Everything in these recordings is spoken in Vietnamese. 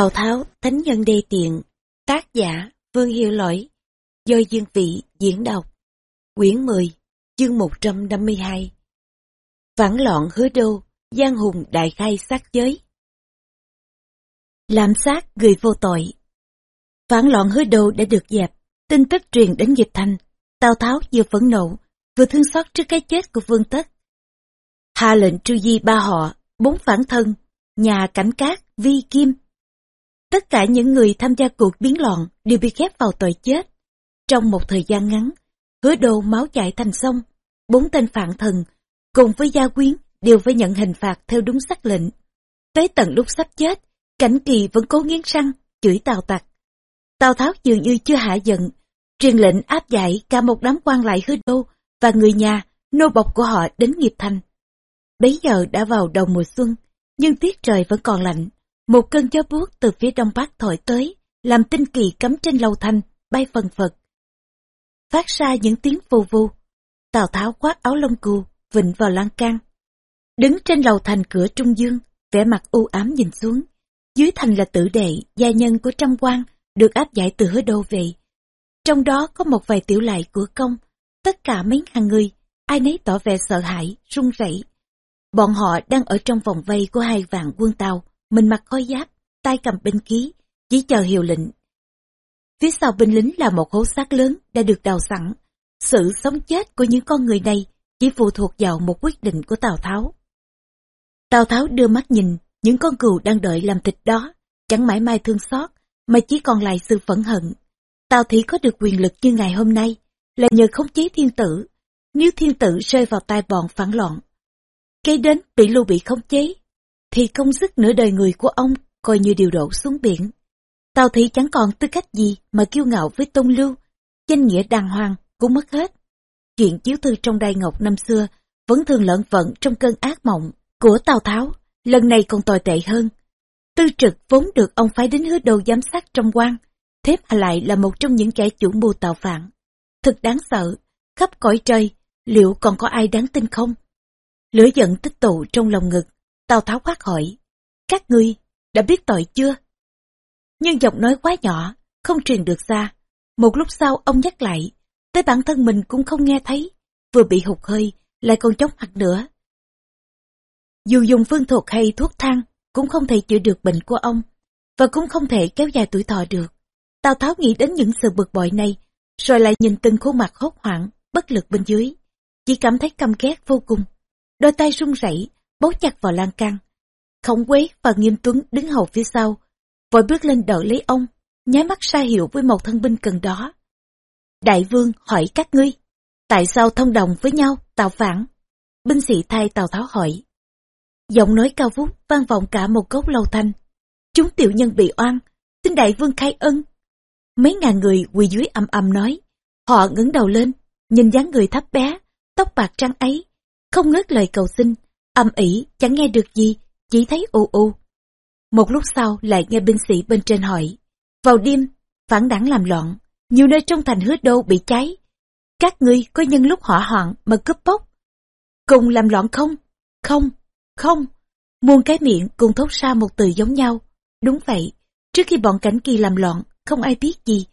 Tào Tháo, Thánh Nhân Đê Tiện, tác giả, Vương Hiệu Lỗi, do Dương Vị diễn đọc, quyển 10, chương 152. Phản loạn hứa đô, Giang Hùng đại khai sát giới. Làm sát người vô tội. Phản loạn hứa đô đã được dẹp, tin tức truyền đến Dịch Thành. Tào Tháo vừa phẫn nộ, vừa thương xót trước cái chết của Vương Tất. Hạ lệnh tru di ba họ, bốn phản thân, nhà cảnh cát, vi kim, Tất cả những người tham gia cuộc biến loạn đều bị khép vào tội chết. Trong một thời gian ngắn, hứa đồ máu chảy thành sông, bốn tên phản thần, cùng với gia quyến đều phải nhận hình phạt theo đúng sắc lệnh. Tới tận lúc sắp chết, cảnh kỳ vẫn cố nghiến răng, chửi tào tặc. Tào Tháo dường như chưa hạ giận, truyền lệnh áp giải cả một đám quan lại hứa đô và người nhà, nô bộc của họ đến nghiệp thành. Bấy giờ đã vào đầu mùa xuân, nhưng tiết trời vẫn còn lạnh, một cơn gió buốt từ phía đông bắc thổi tới, làm tinh kỳ cắm trên lầu thanh, bay phần phật. Phát ra những tiếng vù vù. Tào Tháo khoác áo lông cù, vịnh vào lan can. Đứng trên lầu thành cửa Trung Dương, vẻ mặt u ám nhìn xuống. Dưới thành là tử đệ, gia nhân của trăm quan, được áp giải từ hứa đô về. Trong đó có một vài tiểu lại của công, tất cả mấy hàng người, ai nấy tỏ vẻ sợ hãi, run rẩy. Bọn họ đang ở trong vòng vây của hai vạn quân Tàu, mình mặc khôi giáp, tay cầm binh khí, chỉ chờ hiệu lệnh. Phía sau binh lính là một hố xác lớn đã được đào sẵn. Sự sống chết của những con người này chỉ phụ thuộc vào một quyết định của Tào Tháo. Tào Tháo đưa mắt nhìn những con cừu đang đợi làm thịt đó, chẳng mãi mai thương xót, mà chỉ còn lại sự phẫn hận. Tào Thị có được quyền lực như ngày hôm nay là nhờ khống chế thiên tử. Nếu thiên tử rơi vào tay bọn phản loạn, kế đến bị lưu bị khống chế thì công sức nửa đời người của ông coi như điều đổ xuống biển. Tào Thị chẳng còn tư cách gì mà kiêu ngạo với Tôn Lưu, danh nghĩa đàng hoàng cũng mất hết. Chuyện chiếu thư trong đai ngọc năm xưa vẫn thường lợn vận trong cơn ác mộng của Tào Tháo, lần này còn tồi tệ hơn. Tư trực vốn được ông phái đến hứa đầu giám sát trong quan, thế mà lại là một trong những kẻ chủ mưu tạo phản. Thực đáng sợ, khắp cõi trời, liệu còn có ai đáng tin không? Lửa giận tích tụ trong lòng ngực, Tào Tháo quát hỏi, các ngươi đã biết tội chưa? Nhưng giọng nói quá nhỏ, không truyền được ra. Một lúc sau ông nhắc lại, tới bản thân mình cũng không nghe thấy, vừa bị hụt hơi, lại còn chóng mặt nữa. Dù dùng phương thuộc hay thuốc thang, cũng không thể chữa được bệnh của ông, và cũng không thể kéo dài tuổi thọ được. Tào Tháo nghĩ đến những sự bực bội này, rồi lại nhìn từng khuôn mặt hốt hoảng, bất lực bên dưới. Chỉ cảm thấy căm ghét vô cùng. Đôi tay run rẩy, bấu chặt vào lan can. Khổng quế và nghiêm tuấn đứng hầu phía sau, vội bước lên đỡ lấy ông, nháy mắt ra hiệu với một thân binh cần đó. Đại vương hỏi các ngươi, tại sao thông đồng với nhau tạo phản? Binh sĩ thay Tào Tháo hỏi. Giọng nói cao vút vang vọng cả một gốc lâu thanh. Chúng tiểu nhân bị oan, xin đại vương khai ân. Mấy ngàn người quỳ dưới âm âm nói, họ ngẩng đầu lên, nhìn dáng người thấp bé, tóc bạc trắng ấy, không ngớt lời cầu xin, âm ỉ chẳng nghe được gì, chỉ thấy u u. Một lúc sau lại nghe binh sĩ bên trên hỏi, vào đêm, phản đảng làm loạn, nhiều nơi trong thành hứa đô bị cháy. Các ngươi có nhân lúc hỏa hoạn mà cướp bóc. Cùng làm loạn không? Không, không. Muôn cái miệng cùng thốt ra một từ giống nhau. Đúng vậy, trước khi bọn cảnh kỳ làm loạn, không ai biết gì.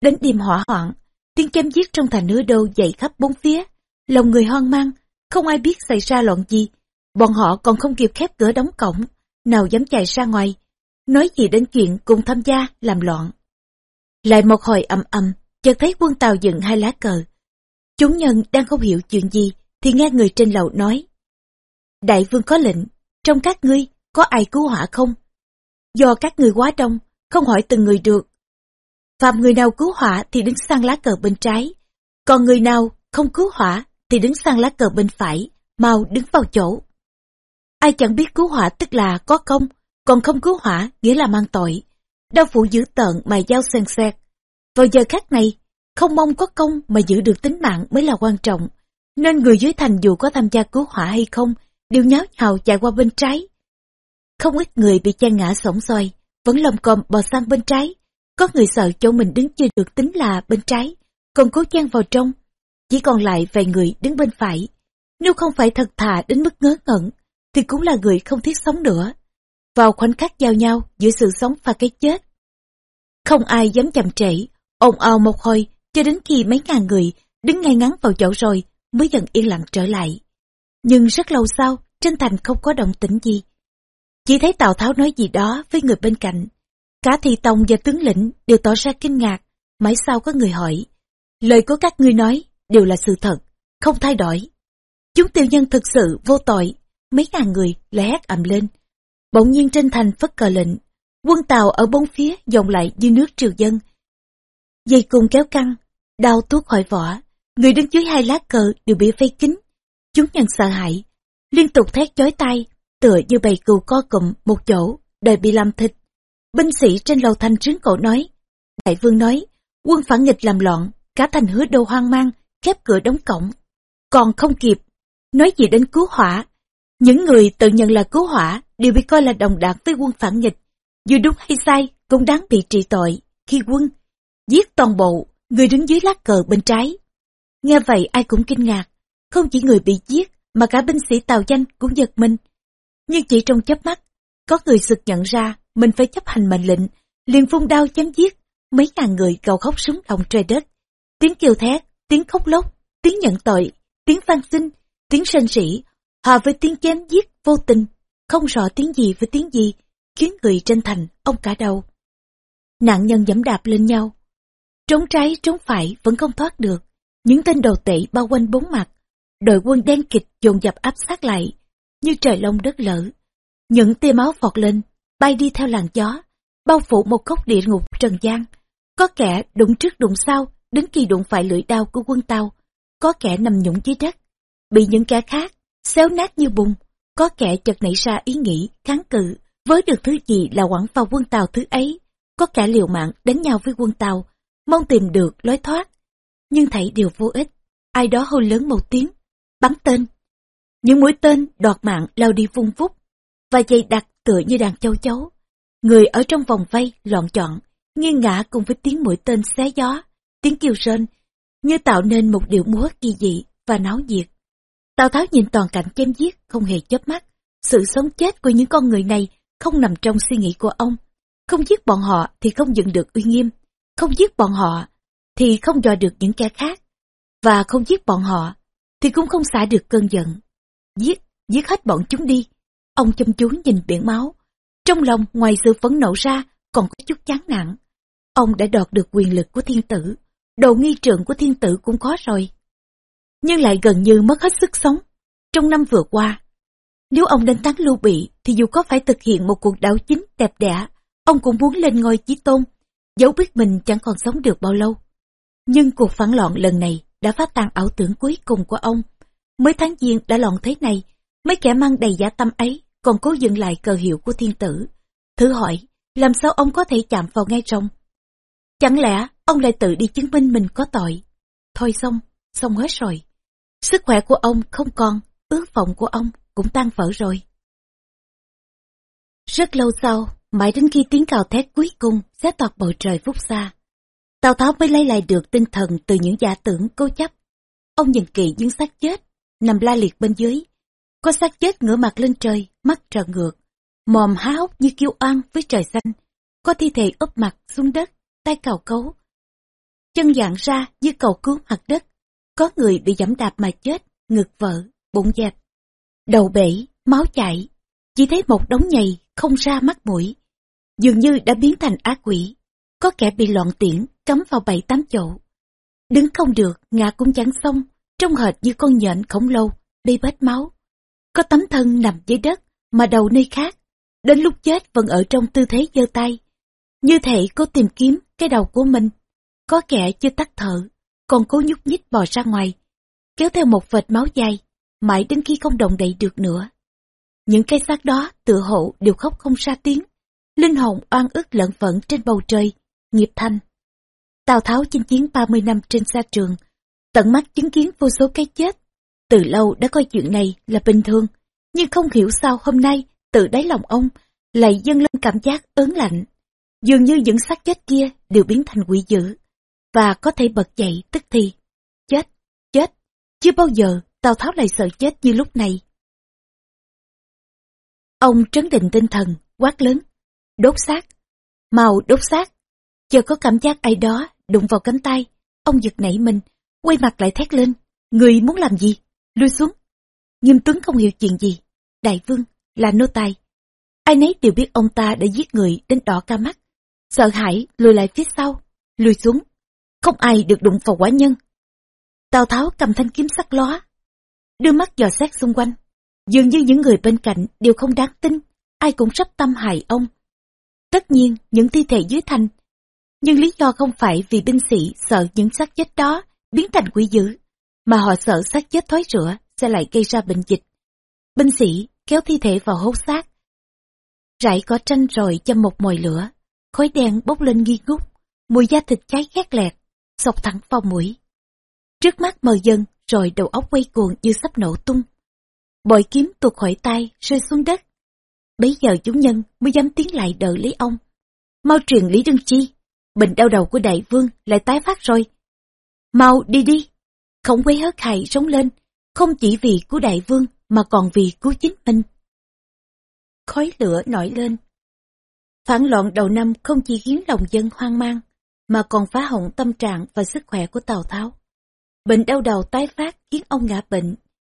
Đến đêm hỏa hoạn, tiếng chém giết trong thành hứa đô dậy khắp bốn phía. Lòng người hoang mang, không ai biết xảy ra loạn gì, Bọn họ còn không kịp khép cửa đóng cổng, nào dám chạy ra ngoài, nói gì đến chuyện cùng tham gia làm loạn. Lại một hồi ầm ầm, chợt thấy quân tàu dựng hai lá cờ. Chúng nhân đang không hiểu chuyện gì, thì nghe người trên lầu nói. Đại vương có lệnh, trong các ngươi có ai cứu hỏa không? Do các người quá đông, không hỏi từng người được. Phạm người nào cứu hỏa thì đứng sang lá cờ bên trái, còn người nào không cứu hỏa thì đứng sang lá cờ bên phải, mau đứng vào chỗ. Ai chẳng biết cứu hỏa tức là có công, còn không cứu hỏa nghĩa là mang tội. Đau phụ giữ tợn mà giao sen xẹt. Vào giờ khác này, không mong có công mà giữ được tính mạng mới là quan trọng. Nên người dưới thành dù có tham gia cứu hỏa hay không, đều nháo nhào chạy qua bên trái. Không ít người bị chen ngã sổng xoay, vẫn lầm còm bò sang bên trái. Có người sợ chỗ mình đứng chưa được tính là bên trái, còn cố chen vào trong. Chỉ còn lại vài người đứng bên phải. Nếu không phải thật thà đến mức ngớ ngẩn, thì cũng là người không thiết sống nữa. vào khoảnh khắc giao nhau giữa sự sống và cái chết. Không ai dám chậm trễ, ồn ào một hồi cho đến khi mấy ngàn người đứng ngay ngắn vào chỗ rồi mới dần yên lặng trở lại. Nhưng rất lâu sau, trên thành không có động tĩnh gì. Chỉ thấy Tào Tháo nói gì đó với người bên cạnh. Cả thị tông và tướng lĩnh đều tỏ ra kinh ngạc, mãi sau có người hỏi. Lời của các ngươi nói đều là sự thật, không thay đổi. Chúng tiêu nhân thực sự vô tội, mấy ngàn người lại hét ầm lên. Bỗng nhiên trên thành phất cờ lệnh, quân tàu ở bốn phía dòng lại như nước triều dân. Dây cung kéo căng, đao tuốt khỏi vỏ, người đứng dưới hai lá cờ đều bị vây kín. Chúng nhân sợ hãi, liên tục thét chói tai, tựa như bầy cừu co cụm một chỗ, đời bị làm thịt. Binh sĩ trên lầu thanh trướng cổ nói, đại vương nói, quân phản nghịch làm loạn, cả thành hứa đô hoang mang, khép cửa đóng cổng. Còn không kịp, nói gì đến cứu hỏa. Những người tự nhận là cứu hỏa đều bị coi là đồng đảng với quân phản nghịch. Dù đúng hay sai, cũng đáng bị trị tội khi quân giết toàn bộ người đứng dưới lá cờ bên trái. Nghe vậy ai cũng kinh ngạc, không chỉ người bị giết mà cả binh sĩ tàu danh cũng giật mình. Nhưng chỉ trong chớp mắt, có người sực nhận ra mình phải chấp hành mệnh lệnh, liền phun đao chém giết, mấy ngàn người gào khóc súng động trời đất. Tiếng kêu thét, tiếng khóc lóc, tiếng nhận tội, tiếng van xin, tiếng sân sĩ, hòa với tiếng chém giết vô tình, không rõ tiếng gì với tiếng gì, khiến người trên thành ông cả đầu. Nạn nhân dẫm đạp lên nhau, trống trái trống phải vẫn không thoát được, những tên đầu tệ bao quanh bốn mặt, đội quân đen kịch dồn dập áp sát lại, như trời lông đất lở. Những tia máu phọt lên, bay đi theo làn gió, bao phủ một cốc địa ngục trần gian. Có kẻ đụng trước đụng sau, đến khi đụng phải lưỡi đao của quân tàu. Có kẻ nằm nhũng dưới đất, bị những kẻ khác, xéo nát như bùng. Có kẻ chợt nảy ra ý nghĩ, kháng cự, với được thứ gì là quảng vào quân tàu thứ ấy. Có kẻ liều mạng đánh nhau với quân tàu, mong tìm được lối thoát. Nhưng thảy đều vô ích. Ai đó hô lớn một tiếng, bắn tên. Những mũi tên đoạt mạng lao đi vung vút, và dày đặc tựa như đàn châu chấu. Người ở trong vòng vây loạn chọn, nghiêng ngã cùng với tiếng mũi tên xé gió, tiếng kêu rên, như tạo nên một điệu múa kỳ dị và náo nhiệt. Tào Tháo nhìn toàn cảnh chém giết, không hề chớp mắt. Sự sống chết của những con người này không nằm trong suy nghĩ của ông. Không giết bọn họ thì không dựng được uy nghiêm. Không giết bọn họ thì không dò được những kẻ khác. Và không giết bọn họ thì cũng không xả được cơn giận. Giết, giết hết bọn chúng đi. Ông chăm chú nhìn biển máu. Trong lòng ngoài sự phấn nộ ra còn có chút chán nản. Ông đã đoạt được quyền lực của thiên tử. Đồ nghi trượng của thiên tử cũng có rồi. Nhưng lại gần như mất hết sức sống. Trong năm vừa qua, nếu ông đánh thắng Lưu Bị thì dù có phải thực hiện một cuộc đảo chính đẹp đẽ, ông cũng muốn lên ngôi chí tôn, dẫu biết mình chẳng còn sống được bao lâu. Nhưng cuộc phản loạn lần này đã phá tan ảo tưởng cuối cùng của ông. Mới tháng giêng đã loạn thế này, mấy kẻ mang đầy giả tâm ấy còn cố dựng lại cờ hiệu của thiên tử. Thử hỏi, làm sao ông có thể chạm vào ngay trong? Chẳng lẽ ông lại tự đi chứng minh mình có tội? Thôi xong, xong hết rồi. Sức khỏe của ông không còn, ước vọng của ông cũng tan vỡ rồi. Rất lâu sau, mãi đến khi tiếng cào thét cuối cùng xé toạc bầu trời phút xa, Tào Tháo mới lấy lại được tinh thần từ những giả tưởng cố chấp. Ông nhìn kỹ những xác chết, nằm la liệt bên dưới. Có xác chết ngửa mặt lên trời, mắt trợn ngược, mồm há hốc như kêu oan với trời xanh. Có thi thể úp mặt xuống đất, tay cào cấu. Chân dạng ra như cầu cứu mặt đất. Có người bị giẫm đạp mà chết, ngực vỡ, bụng dẹp. Đầu bể, máu chảy. Chỉ thấy một đống nhầy không ra mắt mũi. Dường như đã biến thành ác quỷ. Có kẻ bị loạn tiễn, cắm vào bảy tám chỗ. Đứng không được, ngã cũng chẳng xong, trông hệt như con nhện khổng lồ, đi bết máu. Có tấm thân nằm dưới đất, mà đầu nơi khác. Đến lúc chết vẫn ở trong tư thế giơ tay. Như thể cố tìm kiếm cái đầu của mình. Có kẻ chưa tắt thở, còn cố nhúc nhích bò ra ngoài, kéo theo một vệt máu dài, mãi đến khi không động đậy được nữa. Những cây xác đó tựa hộ đều khóc không ra tiếng. Linh hồn oan ức lẫn phẫn trên bầu trời, nghiệp thanh. Tào Tháo chinh chiến 30 năm trên xa trường, tận mắt chứng kiến vô số cái chết. Từ lâu đã coi chuyện này là bình thường, nhưng không hiểu sao hôm nay từ đáy lòng ông lại dâng lên cảm giác ớn lạnh. Dường như những xác chết kia đều biến thành quỷ dữ, và có thể bật dậy tức thì. Chết, chết, chưa bao giờ Tào Tháo lại sợ chết như lúc này. Ông trấn định tinh thần, quát lớn. Đốt xác. Màu đốt xác. Chờ có cảm giác ai đó đụng vào cánh tay. Ông giật nảy mình, quay mặt lại thét lên. Người muốn làm gì? Lui xuống. Nghiêm Tuấn không hiểu chuyện gì. Đại vương, là nô tài. Ai nấy đều biết ông ta đã giết người đến đỏ ca mắt. Sợ hãi lùi lại phía sau, lùi xuống. Không ai được đụng vào quả nhân. Tào Tháo cầm thanh kiếm sắc lóa, đưa mắt dò xét xung quanh. Dường như những người bên cạnh đều không đáng tin, ai cũng sắp tâm hại ông. Tất nhiên, những thi thể dưới thành. Nhưng lý do không phải vì binh sĩ sợ những xác chết đó biến thành quỷ dữ, mà họ sợ xác chết thói rửa sẽ lại gây ra bệnh dịch. Binh sĩ kéo thi thể vào hốt xác. Rải có tranh rồi châm một mồi lửa, khói đen bốc lên nghi ngút, mùi da thịt cháy khét lẹt, sọc thẳng vào mũi. Trước mắt mờ dần, rồi đầu óc quay cuồng như sắp nổ tung. Bội kiếm tuột khỏi tay, rơi xuống đất. Bấy giờ chúng nhân mới dám tiến lại đợi lấy ông. Mau truyền Lý Đương Chi, bệnh đau đầu của đại vương lại tái phát rồi. Mau đi đi. Không quấy hớt hại sống lên, không chỉ vì của đại vương mà còn vì cứu chính mình. Khói lửa nổi lên. Phản loạn đầu năm không chỉ khiến lòng dân hoang mang, mà còn phá hỏng tâm trạng và sức khỏe của Tào Tháo. Bệnh đau đầu tái phát khiến ông ngã bệnh,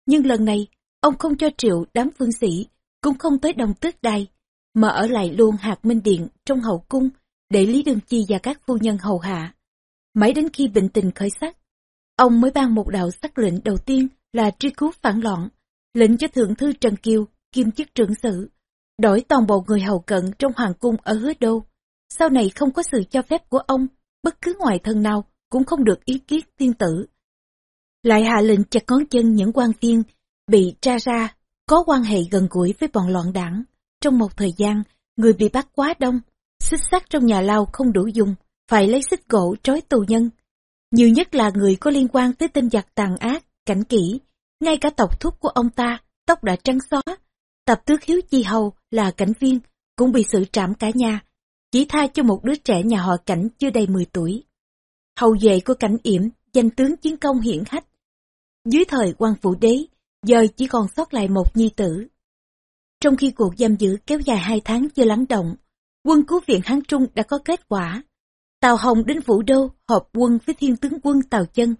nhưng lần này ông không cho triệu đám phương sĩ, cũng không tới đồng tước đài, mà ở lại luôn hạt minh điện trong hậu cung để Lý Đương Chi và các phu nhân hầu hạ. Mãi đến khi bệnh tình khởi sắc, ông mới ban một đạo sắc lệnh đầu tiên là truy cứu phản loạn, lệnh cho thượng thư Trần Kiều kiêm chức trưởng sự, đổi toàn bộ người hầu cận trong hoàng cung ở hứa đô. Sau này không có sự cho phép của ông, bất cứ ngoại thân nào cũng không được ý kiến tiên tử. Lại hạ lệnh chặt ngón chân những quan viên bị tra ra có quan hệ gần gũi với bọn loạn đảng. Trong một thời gian, người bị bắt quá đông, xích sắt trong nhà lao không đủ dùng, phải lấy xích gỗ trói tù nhân. Nhiều nhất là người có liên quan tới tinh giặc tàn ác, cảnh kỹ, ngay cả tộc thúc của ông ta, tóc đã trắng xóa. Tập tước hiếu chi hầu là cảnh viên, cũng bị xử trảm cả nhà, chỉ tha cho một đứa trẻ nhà họ cảnh chưa đầy 10 tuổi. Hầu vệ của cảnh yểm, danh tướng chiến công hiển hách. Dưới thời quan vũ đế, giờ chỉ còn sót lại một nhi tử. Trong khi cuộc giam giữ kéo dài hai tháng chưa lắng động, quân cứu viện Hán Trung đã có kết quả. Tào Hồng đến Vũ Đô họp quân với thiên tướng quân Tào Chân.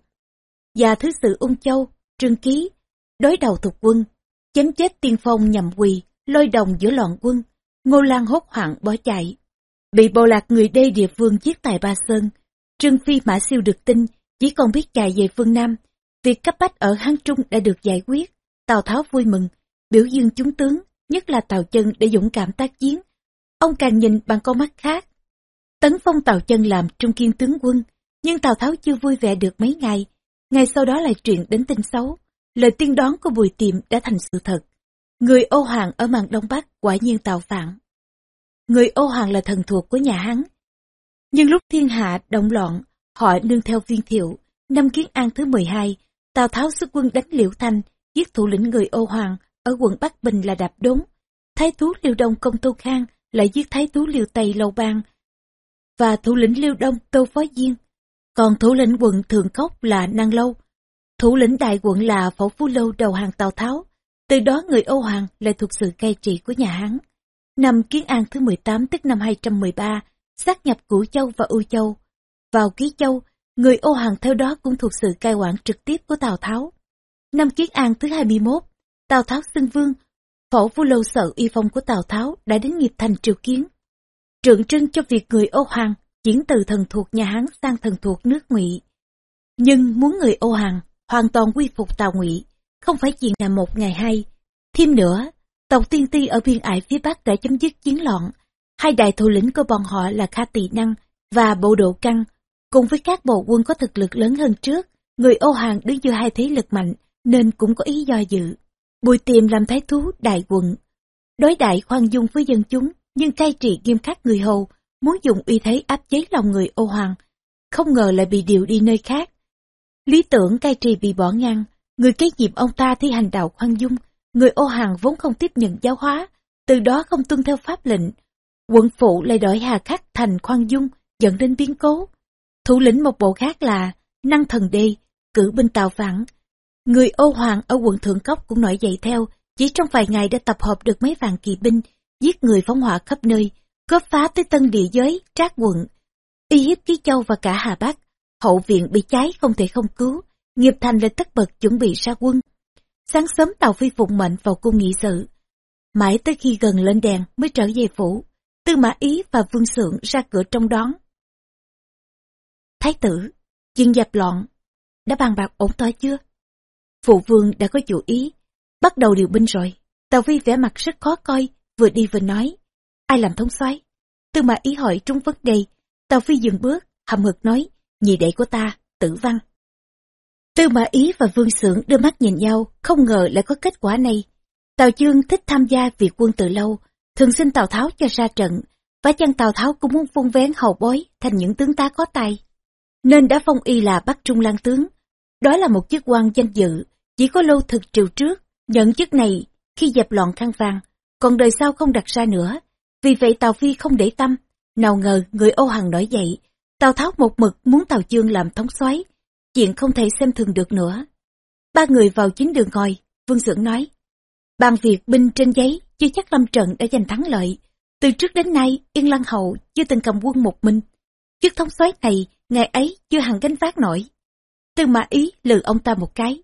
Và thứ sự Ung Châu, Trương Ký, đối đầu thuộc quân, chém chết tiên phong nhầm quỳ, lôi đồng giữa loạn quân. Ngô Lan hốt hoảng bỏ chạy. Bị bộ lạc người đê địa phương giết tại Ba Sơn, Trương Phi Mã Siêu được tin, chỉ còn biết chạy về phương Nam. Việc cấp bách ở Hán Trung đã được giải quyết. Tào Tháo vui mừng, biểu dương chúng tướng, nhất là Tào Chân để dũng cảm tác chiến. Ông càng nhìn bằng con mắt khác. Tấn phong Tào Chân làm trung kiên tướng quân, nhưng Tào Tháo chưa vui vẻ được mấy ngày. Ngày sau đó lại chuyện đến tin xấu. Lời tiên đoán của Bùi Tiệm đã thành sự thật. Người Âu Hoàng ở màn Đông Bắc quả nhiên tạo phản. Người Âu Hoàng là thần thuộc của nhà Hán. Nhưng lúc thiên hạ động loạn, họ nương theo viên thiệu. Năm Kiến An thứ 12, Tào Tháo xuất quân đánh Liễu Thanh, giết thủ lĩnh người Âu Hoàng ở quận Bắc Bình là Đạp Đốn. Thái thú Liêu Đông Công Tô Khang lại giết Thái thú Liêu Tây Lâu Bang và thủ lĩnh Liêu Đông Tô Phó Diên. Còn thủ lĩnh quận Thượng Cốc là Năng Lâu. Thủ lĩnh đại quận là Phổ Phú Lâu đầu hàng Tào Tháo. Từ đó người Âu Hoàng lại thuộc sự cai trị của nhà Hán. Năm Kiến An thứ 18 tức năm 213, sát nhập Cửu Châu và U Châu. Vào Ký Châu, người ô hàng theo đó cũng thuộc sự cai quản trực tiếp của Tào Tháo. Năm Kiến An thứ 21, Tào Tháo xưng vương, phổ vua lâu sợ y phong của Tào Tháo đã đến nghiệp thành triều kiến. Trượng trưng cho việc người ô hàng chuyển từ thần thuộc nhà Hán sang thần thuộc nước Ngụy. Nhưng muốn người ô hàng hoàn toàn quy phục Tào Ngụy, không phải chuyện là một ngày hay. Thêm nữa, tộc tiên ti ở biên ải phía Bắc đã chấm dứt chiến loạn. Hai đại thủ lĩnh của bọn họ là Kha Tỳ Năng và Bộ Độ Căng, cùng với các bộ quân có thực lực lớn hơn trước, người Âu Hoàng đứng giữa hai thế lực mạnh, nên cũng có ý do dự. Bùi tiềm làm thái thú đại quận, đối đại khoan dung với dân chúng, nhưng cai trị nghiêm khắc người hầu, muốn dùng uy thế áp chế lòng người Âu Hoàng. Không ngờ lại bị điều đi nơi khác. Lý tưởng cai trị bị bỏ ngang, người kế nhiệm ông ta thi hành đạo khoan dung, người Âu hàng vốn không tiếp nhận giáo hóa, từ đó không tuân theo pháp lệnh. Quận phụ lại đổi hà khắc thành khoan dung, dẫn đến biến cố. Thủ lĩnh một bộ khác là Năng Thần Đê, cử binh tào phản, Người Âu Hoàng ở quận Thượng Cốc cũng nổi dậy theo, chỉ trong vài ngày đã tập hợp được mấy vạn kỵ binh, giết người phóng hỏa khắp nơi, góp phá tới tân địa giới, trác quận, y hiếp Ký Châu và cả Hà Bắc. Hậu viện bị cháy không thể không cứu, nghiệp thành lên tất bật chuẩn bị ra quân. Sáng sớm Tàu Phi phụng mệnh vào cung nghị sự. Mãi tới khi gần lên đèn mới trở về phủ, Tư Mã Ý và Vương Sượng ra cửa trong đón. Thái tử, chuyện dập loạn, đã bàn bạc ổn thỏa chưa? Phụ vương đã có chủ ý, bắt đầu điều binh rồi. Tàu Phi vẻ mặt rất khó coi, vừa đi vừa nói. Ai làm thống soái? Tư Mã Ý hỏi trúng vấn đề. Tàu Phi dừng bước, hầm hực nói, nhị đệ của ta, tử văn. Tư Mã Ý và Vương Sưởng đưa mắt nhìn nhau, không ngờ lại có kết quả này. Tào Chương thích tham gia việc quân từ lâu, thường xin Tào Tháo cho ra trận, và chăng Tào Tháo cũng muốn vung vén hậu bối thành những tướng tá có tài. Nên đã phong y là Bắc Trung Lan Tướng. Đó là một chức quan danh dự, chỉ có lâu thực triều trước, nhận chức này khi dẹp loạn khăn vàng, còn đời sau không đặt ra nữa. Vì vậy Tào Phi không để tâm, nào ngờ người Âu Hằng nổi dậy, Tào Tháo một mực muốn Tào Chương làm thống soái chuyện không thể xem thường được nữa. Ba người vào chính đường ngồi, Vương Dưỡng nói, bàn việc binh trên giấy chưa chắc lâm trận đã giành thắng lợi. Từ trước đến nay, Yên Lăng Hậu chưa từng cầm quân một mình. Chức thống soái này, ngày ấy chưa hẳn gánh vác nổi. Tư mã ý lừa ông ta một cái.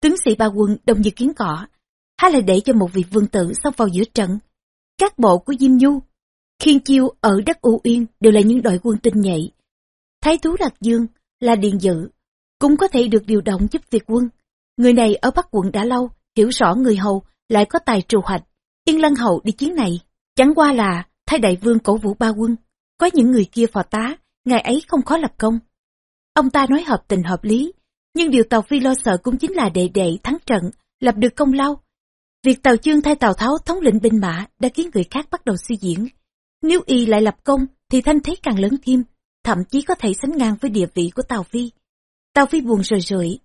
Tướng sĩ ba quân đồng như kiến cỏ, hay là để cho một vị vương tử xông vào giữa trận. Các bộ của Diêm Nhu, Khiên Chiêu ở đất U Yên đều là những đội quân tinh nhạy. Thái thú Lạc Dương là Điền Dự, cũng có thể được điều động giúp việc quân. Người này ở Bắc quận đã lâu, hiểu rõ người hầu lại có tài trù hoạch. Yên Lân hậu đi chiến này, chẳng qua là thay đại vương cổ vũ ba quân. Có những người kia phò tá, ngày ấy không khó lập công. Ông ta nói hợp tình hợp lý, nhưng điều Tàu Phi lo sợ cũng chính là đệ đệ thắng trận, lập được công lao. Việc Tàu Chương thay Tàu Tháo thống lĩnh binh mã đã khiến người khác bắt đầu suy diễn. Nếu y lại lập công thì thanh thế càng lớn thêm, thậm chí có thể sánh ngang với địa vị của Tàu Phi. Tàu Phi buồn rười rượi,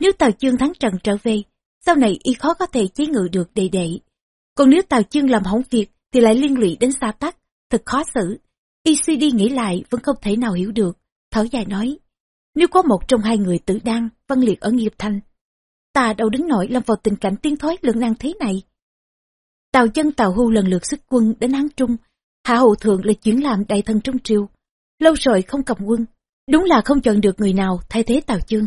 nếu Tàu Chương thắng trận trở về, sau này y khó có thể chế ngự được đệ đệ. Còn nếu Tàu Chương làm hỏng việc thì lại liên lụy đến xa tắc, thật khó xử. Y suy đi nghĩ lại vẫn không thể nào hiểu được, thở dài nói. Nếu có một trong hai người tử đan, văn liệt ở nghiệp thanh, ta đâu đứng nổi lâm vào tình cảnh tiên thoái lượng nan thế này. Tàu chân Tàu Hưu lần lượt xuất quân đến Hán Trung, Hạ Hậu Thượng lại chuyển làm đại thần trong triều. Lâu rồi không cầm quân, đúng là không chọn được người nào thay thế Tào Chương.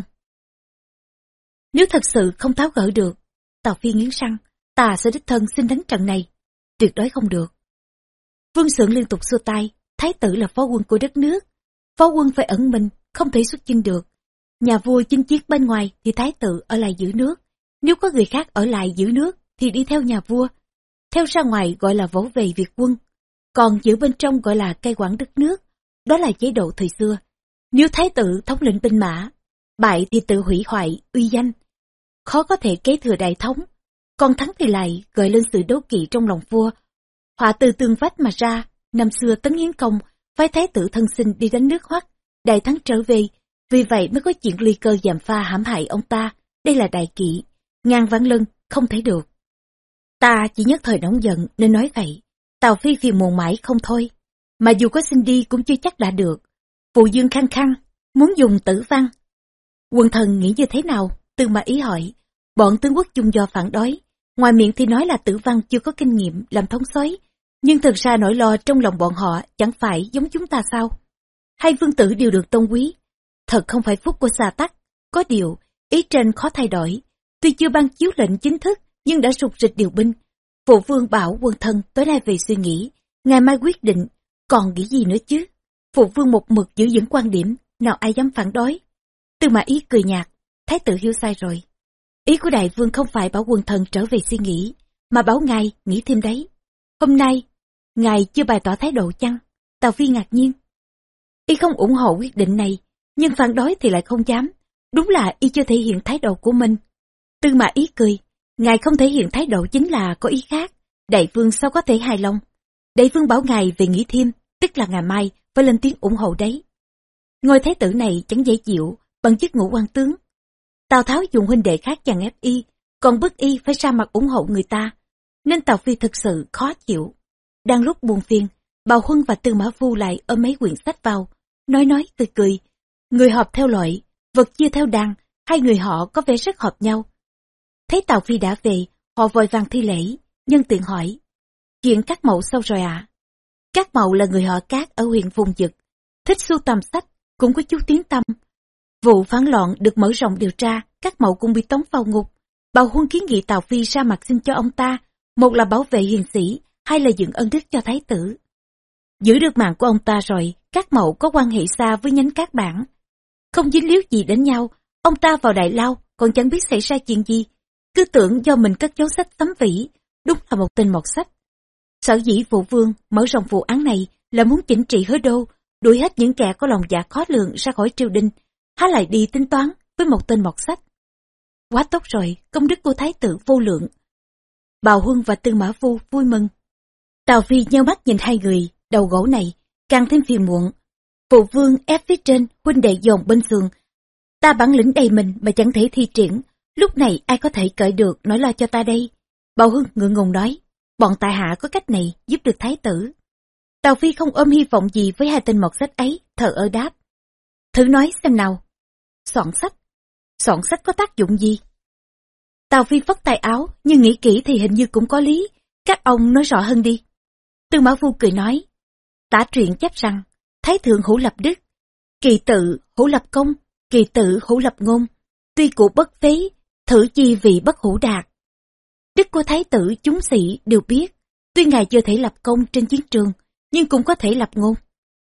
Nếu thật sự không tháo gỡ được, Tào Phi nghiến răng, ta sẽ đích thân xin đánh trận này. Tuyệt đối không được. Vương Sượng liên tục xua tay, thái tử là phó quân của đất nước. Phó quân phải ẩn mình, không thể xuất chinh được. Nhà vua chinh chiến bên ngoài thì thái tử ở lại giữ nước. Nếu có người khác ở lại giữ nước thì đi theo nhà vua. Theo ra ngoài gọi là vỗ về việc quân. Còn giữ bên trong gọi là cai quản đất nước. Đó là chế độ thời xưa. Nếu thái tử thống lĩnh binh mã, bại thì tự hủy hoại, uy danh. Khó có thể kế thừa đại thống. Còn thắng thì lại gợi lên sự đố kỵ trong lòng vua. Họa từ tương vách mà ra, năm xưa Tấn Yến Công phái thái tử thân sinh đi đánh nước Hoắc, đại thắng trở về, vì vậy mới có chuyện ly cơ giảm pha hãm hại ông ta, đây là đại kỵ, ngang vắng lân, không thấy được. Ta chỉ nhất thời nóng giận nên nói vậy, Tào Phi phiền muộn mãi không thôi, mà dù có xin đi cũng chưa chắc đã được. Phù dương khăng khăng, muốn dùng tử văn. Quân thần nghĩ như thế nào? Tư mà ý hỏi. Bọn tướng quốc chung do phản đối, ngoài miệng thì nói là tử văn chưa có kinh nghiệm làm thống soái nhưng thực ra nỗi lo trong lòng bọn họ chẳng phải giống chúng ta sao? Hai vương tử đều được tôn quý. Thật không phải phúc của xa tắc. Có điều, ý trên khó thay đổi. Tuy chưa ban chiếu lệnh chính thức, nhưng đã sụt rịch điều binh. Phụ vương bảo quân thân tối nay về suy nghĩ. Ngày mai quyết định, còn nghĩ gì nữa chứ? Phụ vương một mực giữ vững quan điểm, nào ai dám phản đối. Tư mà ý cười nhạt, thái tử hiểu sai rồi. Ý của đại vương không phải bảo quân thần trở về suy nghĩ, mà bảo ngài nghĩ thêm đấy. Hôm nay, ngài chưa bày tỏ thái độ chăng? Tào Phi ngạc nhiên. Y không ủng hộ quyết định này, nhưng phản đối thì lại không dám. Đúng là Y chưa thể hiện thái độ của mình. Tư mà ý cười, ngài không thể hiện thái độ chính là có ý khác. Đại vương sao có thể hài lòng? Đại vương bảo ngài về nghĩ thêm, tức là ngày mai phải lên tiếng ủng hộ đấy. Ngôi thái tử này chẳng dễ chịu, bằng chức ngũ quan tướng. Tào Tháo dùng huynh đệ khác chàng ép y, còn bức y phải ra mặt ủng hộ người ta, nên Tào Phi thực sự khó chịu. Đang lúc buồn phiền, Bào Huân và Tư Mã Phu lại ôm mấy quyển sách vào, nói nói cười cười. Người họp theo loại, vật chia theo đàn, hai người họ có vẻ rất hợp nhau. Thấy Tào Phi đã về, họ vội vàng thi lễ, nhân tiện hỏi. chuyện các mẫu sau rồi ạ. À? Các mậu là người họ cát ở huyện vùng dực, thích sưu tầm sách, cũng có chú tiếng tâm. Vụ phản loạn được mở rộng điều tra, các mậu cũng bị tống vào ngục. Bào Huân kiến nghị Tào Phi ra mặt xin cho ông ta, một là bảo vệ hiền sĩ, hai là dựng ân đức cho thái tử. Giữ được mạng của ông ta rồi, các mậu có quan hệ xa với nhánh các bản. Không dính líu gì đến nhau, ông ta vào đại lao còn chẳng biết xảy ra chuyện gì. Cứ tưởng do mình cất dấu sách tấm vỉ, đúng là một tên một sách. Sở dĩ vụ vương mở rộng vụ án này là muốn chỉnh trị hứa đô, đuổi hết những kẻ có lòng dạ khó lường ra khỏi triều đình, há lại đi tính toán với một tên mọt sách. Quá tốt rồi, công đức của thái tử vô lượng. Bào Huân và Tư Mã phu vui mừng. Tào Phi nhau mắt nhìn hai người, đầu gỗ này, càng thêm phiền muộn. Phụ vương ép phía trên, huynh đệ dồn bên giường. Ta bản lĩnh đầy mình mà chẳng thể thi triển, lúc này ai có thể cởi được nói lo cho ta đây. Bào Hưng ngượng ngùng nói, bọn tài hạ có cách này giúp được thái tử. Tào Phi không ôm hy vọng gì với hai tên mọt sách ấy, thở ơ đáp. Thử nói xem nào. Soạn sách. Soạn sách có tác dụng gì? Tào Phi phất tay áo, nhưng nghĩ kỹ thì hình như cũng có lý. Các ông nói rõ hơn đi. Tư Mã Phu cười nói. Tả truyện chép rằng, Thái thượng hữu lập đức, kỳ tự hữu lập công, kỳ tự hữu lập ngôn, tuy cụ bất phế, thử chi vị bất hữu đạt. Đức của Thái tử chúng sĩ đều biết, tuy ngài chưa thể lập công trên chiến trường, nhưng cũng có thể lập ngôn.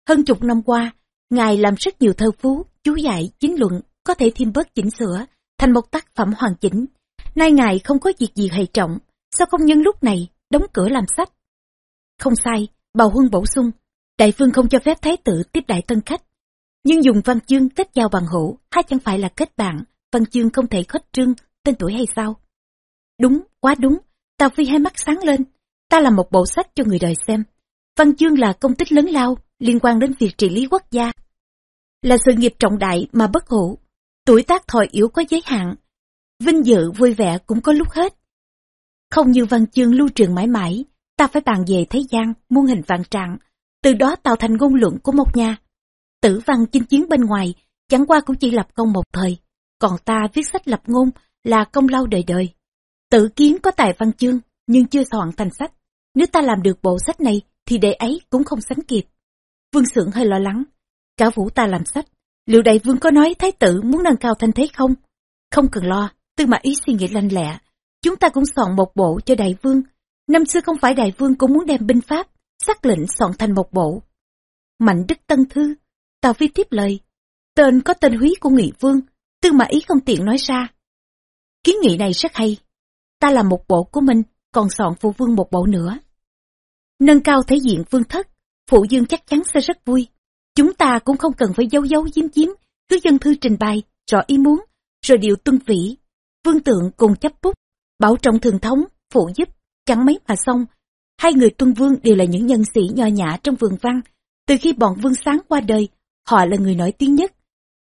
Hơn chục năm qua, ngài làm rất nhiều thơ phú, chú dạy, chính luận, có thể thêm bớt chỉnh sửa, thành một tác phẩm hoàn chỉnh. Nay ngài không có việc gì hệ trọng, sao không nhân lúc này đóng cửa làm sách? Không sai, bào huân bổ sung, đại vương không cho phép thái tử tiếp đại tân khách. Nhưng dùng văn chương kết giao bằng hữu, hay chẳng phải là kết bạn, văn chương không thể khuếch trương, tên tuổi hay sao? Đúng, quá đúng, Tào Phi hai mắt sáng lên, ta là một bộ sách cho người đời xem. Văn chương là công tích lớn lao, liên quan đến việc trị lý quốc gia. Là sự nghiệp trọng đại mà bất hủ, tuổi tác thọ yếu có giới hạn, vinh dự vui vẻ cũng có lúc hết. Không như văn chương lưu truyền mãi mãi, ta phải bàn về thế gian, muôn hình vạn trạng, từ đó tạo thành ngôn luận của một nhà. Tử văn chinh chiến bên ngoài, chẳng qua cũng chỉ lập công một thời, còn ta viết sách lập ngôn là công lao đời đời. Tự kiến có tài văn chương, nhưng chưa soạn thành sách. Nếu ta làm được bộ sách này, thì đệ ấy cũng không sánh kịp. Vương Sưởng hơi lo lắng. Cả vũ ta làm sách, liệu đại vương có nói thái tử muốn nâng cao thanh thế không? Không cần lo, tư mà ý suy nghĩ lanh lẹ. Chúng ta cũng soạn một bộ cho đại vương. Năm xưa không phải đại vương cũng muốn đem binh pháp, xác lệnh soạn thành một bộ. Mạnh Đức Tân Thư, Tào Phi tiếp lời. Tên có tên húy của Nghị Vương, tư mà ý không tiện nói ra. Kiến nghị này rất hay. Ta làm một bộ của mình, còn soạn phụ vương một bộ nữa. Nâng cao thể diện vương thất, phụ dương chắc chắn sẽ rất vui. Chúng ta cũng không cần phải giấu giấu giếm giếm, cứ dân thư trình bày, rõ ý muốn, rồi điều tuân vĩ. Vương tượng cùng chấp bút, bảo trọng thường thống, phụ giúp, chẳng mấy mà xong. Hai người tuân vương đều là những nhân sĩ nho nhã trong vườn văn. Từ khi bọn vương sáng qua đời, họ là người nổi tiếng nhất.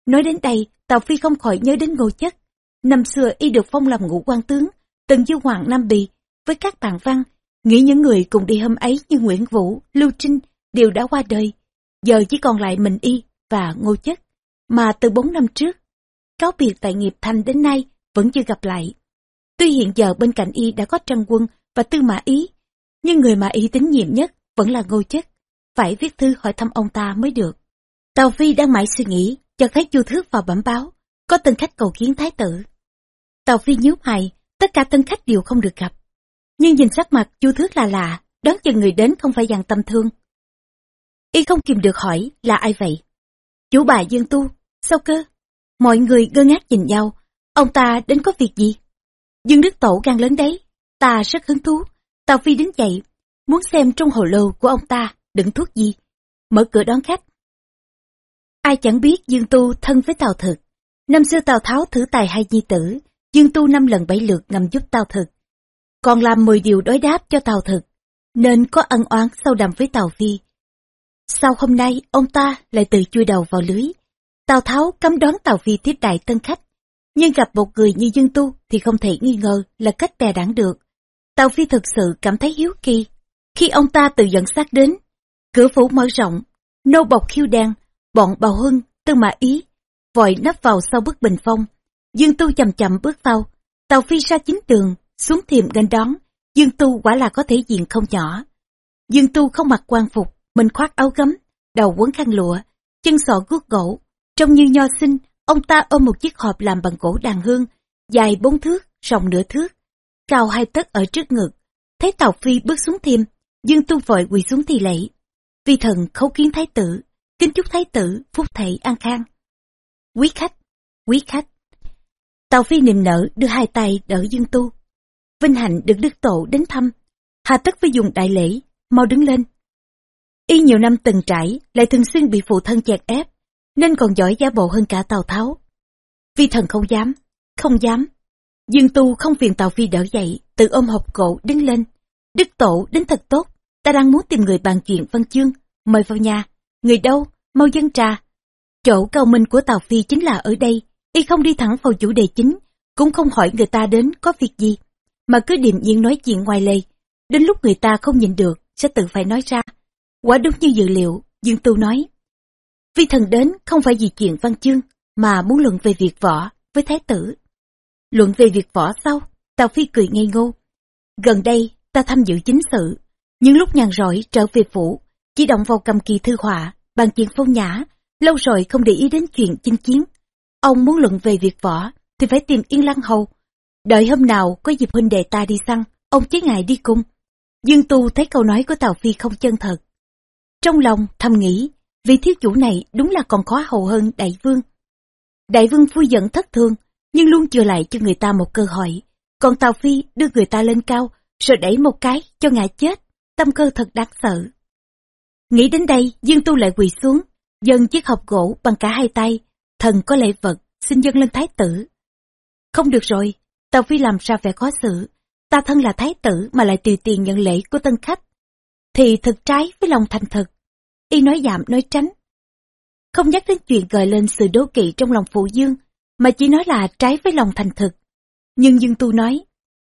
Nói đến đây, Tào Phi không khỏi nhớ đến ngô chất. Năm xưa y được phong làm ngũ quan tướng, từng du hoàng Nam Bì, với các bạn văn, nghĩ những người cùng đi hôm ấy như Nguyễn Vũ, Lưu Trinh đều đã qua đời. Giờ chỉ còn lại mình y và ngô chất, mà từ bốn năm trước, cáo biệt tại nghiệp thành đến nay vẫn chưa gặp lại. Tuy hiện giờ bên cạnh y đã có Trăng Quân và Tư Mã Ý, nhưng người mà y tín nhiệm nhất vẫn là ngô chất. Phải viết thư hỏi thăm ông ta mới được. Tào Phi đang mãi suy nghĩ, cho thấy chu thước vào bẩm báo, có tên khách cầu kiến thái tử. Tào Phi nhíu mày, tất cả tân khách đều không được gặp. Nhưng nhìn sắc mặt chu thước là lạ, đoán chừng người đến không phải dàn tâm thương. Y không kìm được hỏi là ai vậy? Chủ bà Dương Tu, sao cơ? Mọi người ngơ ngác nhìn nhau, ông ta đến có việc gì? Dương Đức Tổ gan lớn đấy, ta rất hứng thú. Tào Phi đứng dậy, muốn xem trong hồ lô của ông ta đựng thuốc gì. Mở cửa đón khách. Ai chẳng biết Dương Tu thân với Tào Thực. Năm xưa Tào Tháo thử tài hai nhi tử, Dương Tu năm lần bảy lượt ngầm giúp Tào Thực. Còn làm 10 điều đối đáp cho Tào Thực, nên có ân oán sâu đậm với Tào Phi. Sau hôm nay, ông ta lại tự chui đầu vào lưới. Tào Tháo cấm đón Tào Phi tiếp đại tân khách. Nhưng gặp một người như Dương Tu thì không thể nghi ngờ là cách bè đảng được. Tào Phi thực sự cảm thấy hiếu kỳ. Khi ông ta tự dẫn xác đến, cửa phủ mở rộng, nô bọc khiêu đen, bọn bào hưng, tư mã ý, vội nấp vào sau bức bình phong. Dương Tu chậm chậm bước vào, Tàu Phi ra chính tường, xuống thiềm nghênh đón. Dương Tu quả là có thể diện không nhỏ. Dương Tu không mặc quan phục, mình khoác áo gấm, đầu quấn khăn lụa, chân sọ guốc gỗ, trông như nho sinh, ông ta ôm một chiếc hộp làm bằng gỗ đàn hương, dài bốn thước, rộng nửa thước, cao hai tấc ở trước ngực. Thấy tàu Phi bước xuống thiềm Dương Tu vội quỳ xuống thì lễ. Vi thần khấu kiến thái tử, kính chúc thái tử phúc thể an khang. Quý khách, quý khách. Tào Phi niềm nở đưa hai tay đỡ Dương Tu. Vinh hạnh được Đức Tổ đến thăm. Hà tất phải dùng đại lễ, mau đứng lên. Y nhiều năm từng trải, lại thường xuyên bị phụ thân chèn ép, nên còn giỏi giả bộ hơn cả Tào Tháo. Vi thần không dám, không dám. Dương Tu không phiền Tào Phi đỡ dậy, tự ôm hộp cổ đứng lên. Đức Tổ đến thật tốt, ta đang muốn tìm người bàn chuyện văn chương, mời vào nhà. Người đâu, mau dân trà. Chỗ cao minh của Tào Phi chính là ở đây, y không đi thẳng vào chủ đề chính, cũng không hỏi người ta đến có việc gì, mà cứ điềm nhiên nói chuyện ngoài lề. Đến lúc người ta không nhìn được, sẽ tự phải nói ra. Quả đúng như dự liệu, Dương Tu nói. Vi thần đến không phải vì chuyện văn chương, mà muốn luận về việc võ với thái tử. Luận về việc võ sau, Tào Phi cười ngây ngô. Gần đây, ta tham dự chính sự, nhưng lúc nhàn rỗi trở về phủ, chỉ động vào cầm kỳ thư họa, bàn chuyện phong nhã, lâu rồi không để ý đến chuyện chinh chiến. Ông muốn luận về việc võ, thì phải tìm Yên Lăng Hầu. Đợi hôm nào có dịp huynh đệ ta đi săn, ông chế ngài đi cung Dương Tu thấy câu nói của Tào Phi không chân thật. Trong lòng thầm nghĩ, vị thiếu chủ này đúng là còn khó hầu hơn đại vương. Đại vương vui giận thất thương, nhưng luôn chừa lại cho người ta một cơ hội. Còn Tào Phi đưa người ta lên cao, rồi đẩy một cái cho ngã chết, tâm cơ thật đáng sợ. Nghĩ đến đây, Dương Tu lại quỳ xuống, dâng chiếc hộp gỗ bằng cả hai tay, thần có lễ vật, xin dâng lên thái tử. Không được rồi, Tàu Phi làm ra vẻ khó xử, ta thân là thái tử mà lại tùy tiền nhận lễ của tân khách. Thì thực trái với lòng thành thực, y nói giảm nói tránh. Không nhắc đến chuyện gợi lên sự đố kỵ trong lòng phụ dương, mà chỉ nói là trái với lòng thành thực. Nhưng Dương Tu nói,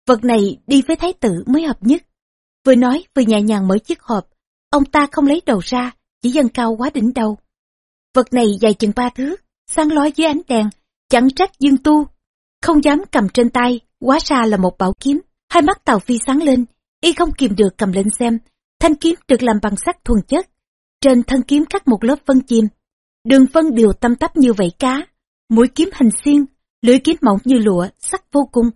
vật này đi với thái tử mới hợp nhất. Vừa nói vừa nhẹ nhàng mở chiếc hộp, ông ta không lấy đầu ra, chỉ dâng cao quá đỉnh đầu. Vật này dài chừng ba thước, sáng lói dưới ánh đèn, chẳng trách Dương Tu. Không dám cầm trên tay, quá ra là một bảo kiếm. Hai mắt Tàu Phi sáng lên, y không kìm được cầm lên xem. Thanh kiếm được làm bằng sắt thuần chất. Trên thân kiếm cắt một lớp vân chim. Đường vân đều tâm tắp như vảy cá. Mũi kiếm hình xiên, lưỡi kiếm mỏng như lụa, sắc vô cùng.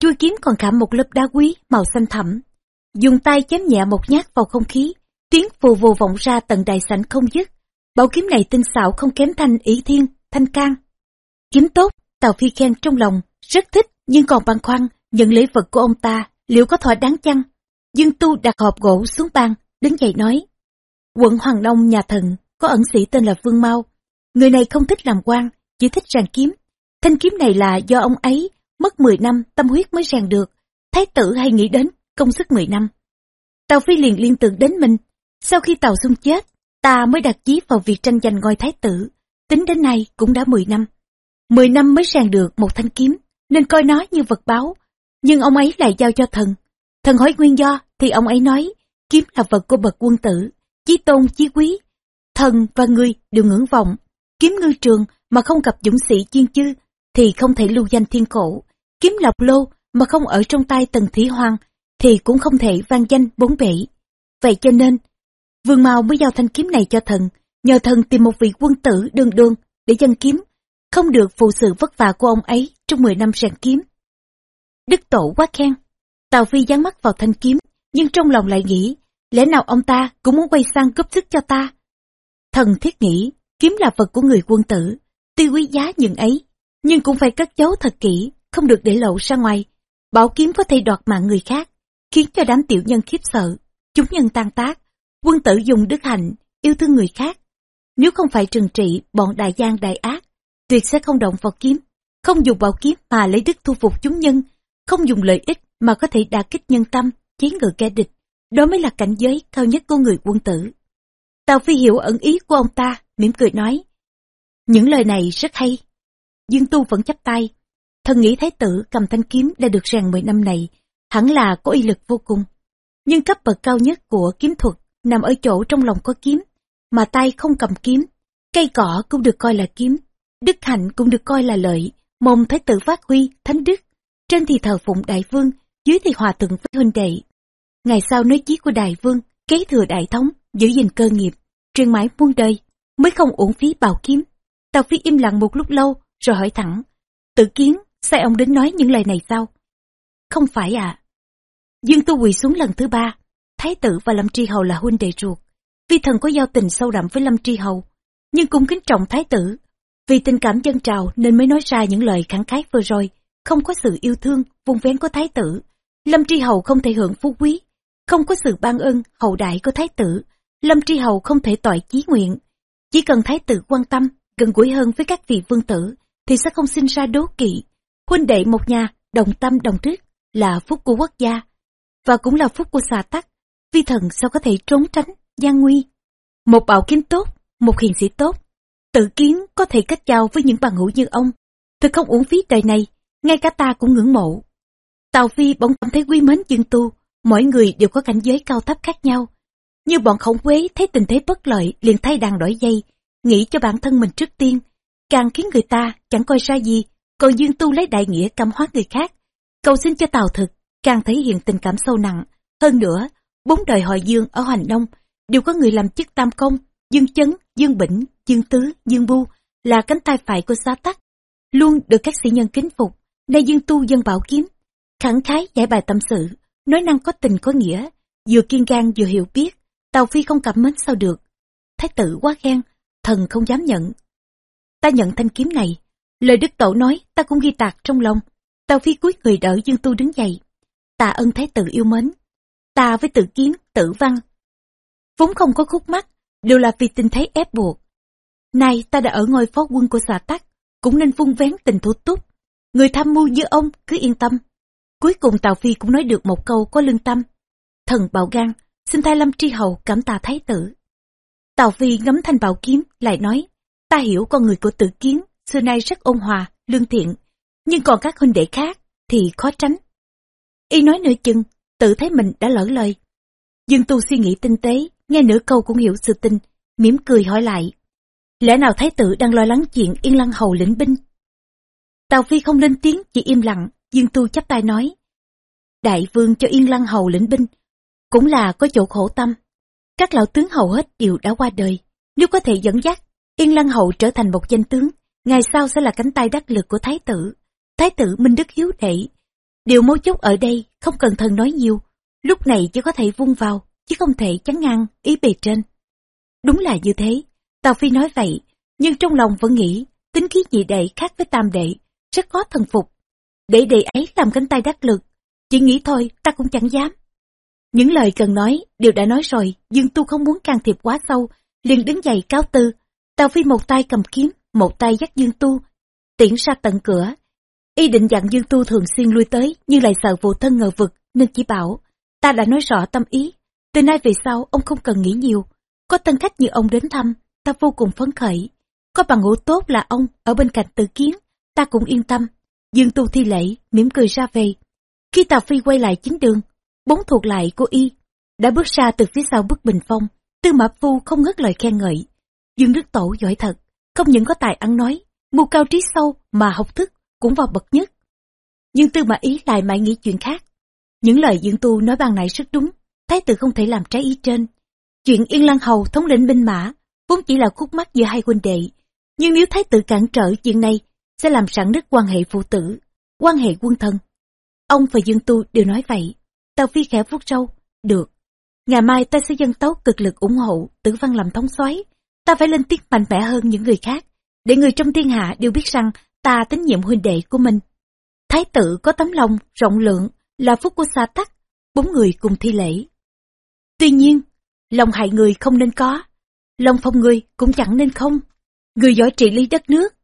Chui kiếm còn khảm một lớp đá quý màu xanh thẳm. Dùng tay chém nhẹ một nhát vào không khí, tiếng vù vù vọng ra tận đại sảnh không dứt. Bảo kiếm này tinh xảo không kém thanh ý thiên, thanh can. Kiếm tốt, Tào Phi khen trong lòng, rất thích, nhưng còn băn khoăn, nhận lễ vật của ông ta, liệu có thỏa đáng chăng? Dương Tu đặt hộp gỗ xuống bàn, đứng dậy nói. Quận Hoàng Đông nhà thần, có ẩn sĩ tên là Vương Mau. Người này không thích làm quan, chỉ thích rèn kiếm. Thanh kiếm này là do ông ấy, mất 10 năm tâm huyết mới rèn được. Thái tử hay nghĩ đến, công sức 10 năm. Tào Phi liền liên tưởng đến mình. Sau khi Tào Xung chết, ta mới đặt chí vào việc tranh giành ngôi thái tử. Tính đến nay cũng đã 10 năm. 10 năm mới rèn được một thanh kiếm, nên coi nó như vật báo. Nhưng ông ấy lại giao cho thần. Thần hỏi nguyên do, thì ông ấy nói, kiếm là vật của bậc quân tử, chí tôn chí quý. Thần và người đều ngưỡng vọng. Kiếm ngư trường mà không gặp dũng sĩ chiên chư, thì không thể lưu danh thiên cổ. Kiếm lọc lô mà không ở trong tay tần thủy hoàng, thì cũng không thể vang danh bốn bể. Vậy cho nên, Vương Mao mới giao thanh kiếm này cho thần, nhờ thần tìm một vị quân tử đường đường để dân kiếm, không được phụ sự vất vả của ông ấy trong 10 năm rèn kiếm. Đức Tổ quá khen, Tào Phi dán mắt vào thanh kiếm, nhưng trong lòng lại nghĩ, lẽ nào ông ta cũng muốn quay sang cướp sức cho ta? Thần thiết nghĩ, kiếm là vật của người quân tử, tuy quý giá những ấy, nhưng cũng phải cất giấu thật kỹ, không được để lộ ra ngoài. Bảo kiếm có thể đoạt mạng người khác, khiến cho đám tiểu nhân khiếp sợ, chúng nhân tan tác. Quân tử dùng đức hạnh, yêu thương người khác. Nếu không phải trừng trị bọn đại gian đại ác, tuyệt sẽ không động vào kiếm, không dùng bảo kiếm mà lấy đức thu phục chúng nhân, không dùng lợi ích mà có thể đả kích nhân tâm, chiến ngự kẻ địch. Đó mới là cảnh giới cao nhất của người quân tử. Tào Phi hiểu ẩn ý của ông ta, mỉm cười nói. Những lời này rất hay. Dương Tu vẫn chắp tay. Thần nghĩ thái tử cầm thanh kiếm đã được rèn 10 năm này, hẳn là có uy lực vô cùng. Nhưng cấp bậc cao nhất của kiếm thuật nằm ở chỗ trong lòng có kiếm, mà tay không cầm kiếm. Cây cỏ cũng được coi là kiếm, đức hạnh cũng được coi là lợi, mong thái tử phát huy, thánh đức. Trên thì thờ phụng đại vương, dưới thì hòa thượng với huynh đệ. Ngày sau nói chí của đại vương, kế thừa đại thống, giữ gìn cơ nghiệp, truyền mãi muôn đời, mới không uổng phí bào kiếm. Tào Phi im lặng một lúc lâu, rồi hỏi thẳng, tự kiến, sai ông đến nói những lời này sao? Không phải à. Dương Tu quỳ xuống lần thứ ba, Thái tử và Lâm Tri Hầu là huynh đệ ruột. Vì thần có giao tình sâu đậm với Lâm Tri Hầu, nhưng cũng kính trọng Thái tử. Vì tình cảm dân trào nên mới nói ra những lời khẳng khái vừa rồi, không có sự yêu thương, vùng vén của Thái tử. Lâm Tri Hầu không thể hưởng phú quý, không có sự ban ơn, hậu đại của Thái tử. Lâm Tri Hầu không thể tội chí nguyện. Chỉ cần Thái tử quan tâm, gần gũi hơn với các vị vương tử, thì sẽ không sinh ra đố kỵ. Huynh đệ một nhà, đồng tâm đồng trích, là phúc của quốc gia, và cũng là phúc của xà tắc. Vi thần sao có thể trốn tránh, gian nguy. Một bảo kiếm tốt, một hiền sĩ tốt, tự kiến có thể kết giao với những bằng hữu như ông. Thực không uổng phí đời này, ngay cả ta cũng ngưỡng mộ. Tào Phi bỗng cảm thấy quý mến dương tu, mỗi người đều có cảnh giới cao thấp khác nhau. Như bọn khổng quế thấy tình thế bất lợi liền thay đàn đổi dây, nghĩ cho bản thân mình trước tiên, càng khiến người ta chẳng coi ra gì, còn Dương Tu lấy đại nghĩa cảm hóa người khác. Cầu xin cho Tào Thực, càng thể hiện tình cảm sâu nặng. Hơn nữa, bốn đời họ Dương ở Hoành đông đều có người làm chức tam công, Dương Chấn, Dương Bỉnh, Dương Tứ, Dương Bu là cánh tay phải của xá tắc, luôn được các sĩ nhân kính phục. Nay Dương Tu dân bảo kiếm, khẳng khái giải bài tâm sự, nói năng có tình có nghĩa, vừa kiên gan vừa hiểu biết, Tào Phi không cảm mến sao được. Thái tử quá khen, thần không dám nhận. Ta nhận thanh kiếm này, lời đức tổ nói ta cũng ghi tạc trong lòng. Tào Phi cúi người đỡ Dương Tu đứng dậy. Tạ ơn thái tử yêu mến. Ta với tự kiếm tử văn. Vốn không có khúc mắc, đều là vì tình thấy ép buộc. Nay ta đã ở ngôi phó quân của xà tắc, cũng nên vung vén tình thủ túc. Người tham mưu như ông cứ yên tâm. Cuối cùng Tào Phi cũng nói được một câu có lương tâm. Thần bạo gan, xin thay lâm tri hầu cảm tạ thái tử. Tào Phi ngắm thanh bảo kiếm, lại nói, ta hiểu con người của tử kiến, xưa nay rất ôn hòa, lương thiện, nhưng còn các huynh đệ khác thì khó tránh. Y nói nửa chừng, tự thấy mình đã lỡ lời. Dương Tu suy nghĩ tinh tế, nghe nửa câu cũng hiểu sự tình, mỉm cười hỏi lại. Lẽ nào thái tử đang lo lắng chuyện Yên Lăng Hầu lĩnh binh? Tào Phi không lên tiếng, chỉ im lặng, Dương Tu chắp tay nói. Đại vương cho Yên Lăng Hầu lĩnh binh, cũng là có chỗ khổ tâm. Các lão tướng hầu hết đều đã qua đời. Nếu có thể dẫn dắt, Yên Lăng Hầu trở thành một danh tướng, ngày sau sẽ là cánh tay đắc lực của Thái tử. Thái tử Minh Đức hiếu đệ. Điều mấu chốt ở đây không cần thần nói nhiều, lúc này chỉ có thể vung vào, chứ không thể chắn ngang ý bề trên. Đúng là như thế, Tào Phi nói vậy, nhưng trong lòng vẫn nghĩ tính khí nhị đệ khác với tam đệ, rất khó thần phục. Để đệ ấy làm cánh tay đắc lực, chỉ nghĩ thôi ta cũng chẳng dám. Những lời cần nói đều đã nói rồi, Dương Tu không muốn can thiệp quá sâu, liền đứng dậy cáo tư. Tào Phi một tay cầm kiếm, một tay dắt Dương Tu, tiễn ra tận cửa. Y định dặn Dương Tu thường xuyên lui tới, nhưng lại sợ vụ thân ngờ vực, nên chỉ bảo, ta đã nói rõ tâm ý. Từ nay về sau, ông không cần nghĩ nhiều. Có tân khách như ông đến thăm, ta vô cùng phấn khởi. Có bằng hữu tốt là ông ở bên cạnh tự kiến, ta cũng yên tâm. Dương Tu thi lễ, mỉm cười ra về. Khi Tào Phi quay lại chính đường, bốn thuộc lại của y đã bước ra từ phía sau bức bình phong tư mã phu không ngớt lời khen ngợi dương đức tổ giỏi thật không những có tài ăn nói mưu cao trí sâu mà học thức cũng vào bậc nhất nhưng tư mã ý lại mãi nghĩ chuyện khác những lời dương tu nói ban nãy rất đúng thái tử không thể làm trái ý trên chuyện yên lăng hầu thống lĩnh binh mã vốn chỉ là khúc mắc giữa hai huynh đệ nhưng nếu thái tử cản trở chuyện này sẽ làm sẵn đứt quan hệ phụ tử quan hệ quân thân ông và dương tu đều nói vậy Tào Phi khẽ vuốt râu. Được. Ngày mai ta sẽ dân tấu cực lực ủng hộ tử văn làm thống soái Ta phải lên tiếng mạnh mẽ hơn những người khác. Để người trong thiên hạ đều biết rằng ta tín nhiệm huynh đệ của mình. Thái tử có tấm lòng, rộng lượng, là phúc của xa tắc. Bốn người cùng thi lễ. Tuy nhiên, lòng hại người không nên có. Lòng phong người cũng chẳng nên không. Người giỏi trị lý đất nước.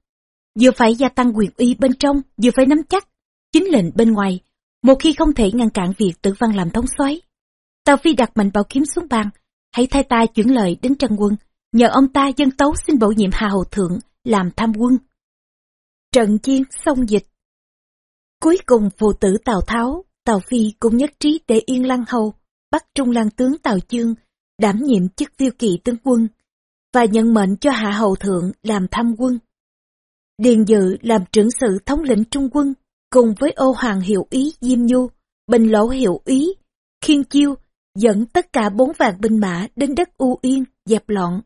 Vừa phải gia tăng quyền uy bên trong, vừa phải nắm chắc. Chính lệnh bên ngoài một khi không thể ngăn cản việc tử văn làm thống soái Tào Phi đặt mạnh bảo kiếm xuống bàn, hãy thay ta chuyển lời đến Trần Quân, nhờ ông ta dân tấu xin bổ nhiệm Hà Hậu Thượng làm tham quân. Trận chiến xong dịch Cuối cùng phụ tử Tào Tháo, Tào Phi cũng nhất trí để Yên Lăng Hầu, bắt Trung Lang tướng Tào Chương, đảm nhiệm chức tiêu kỵ tướng quân, và nhận mệnh cho Hạ Hầu Thượng làm tham quân. Điền Dự làm trưởng sự thống lĩnh Trung quân, cùng với ô hoàng hiệu ý Diêm Nhu, bình lỗ hiệu ý, khiên chiêu, dẫn tất cả bốn vạn binh mã đến đất U Yên, dẹp loạn.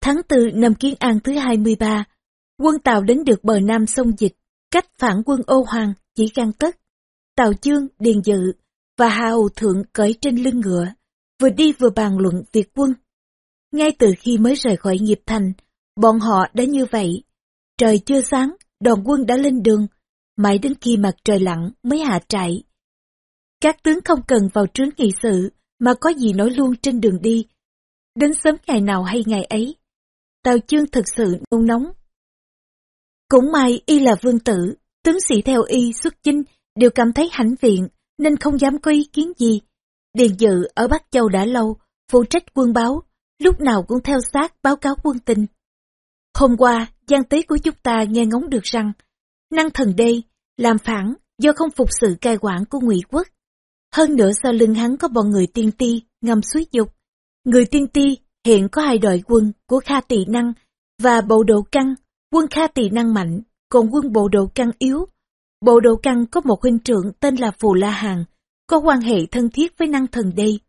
Tháng 4 năm Kiến An thứ 23, quân Tàu đến được bờ nam sông Dịch, cách phản quân ô hoàng chỉ gan tất. Tàu Chương, Điền Dự và Hà Hầu Thượng cởi trên lưng ngựa, vừa đi vừa bàn luận việc quân. Ngay từ khi mới rời khỏi nghiệp thành, bọn họ đã như vậy. Trời chưa sáng, đoàn quân đã lên đường, mãi đến khi mặt trời lặn mới hạ trại. Các tướng không cần vào trướng nghị sự, mà có gì nói luôn trên đường đi. Đến sớm ngày nào hay ngày ấy, Tào Chương thật sự nôn nóng. Cũng may y là vương tử, tướng sĩ theo y xuất chinh đều cảm thấy hãnh viện, nên không dám có ý kiến gì. Điền dự ở Bắc Châu đã lâu, phụ trách quân báo, lúc nào cũng theo sát báo cáo quân tình. Hôm qua, gian tế của chúng ta nghe ngóng được rằng, năng thần đê, làm phản do không phục sự cai quản của ngụy quốc. Hơn nữa sau lưng hắn có bọn người tiên ti, ngầm suối dục. Người tiên ti hiện có hai đội quân của Kha Tỳ Năng và Bộ Độ Căng, quân Kha Tỳ Năng mạnh, còn quân Bộ Độ Căng yếu. Bộ đồ Căng có một huynh trưởng tên là Phù La Hàn, có quan hệ thân thiết với năng thần đây,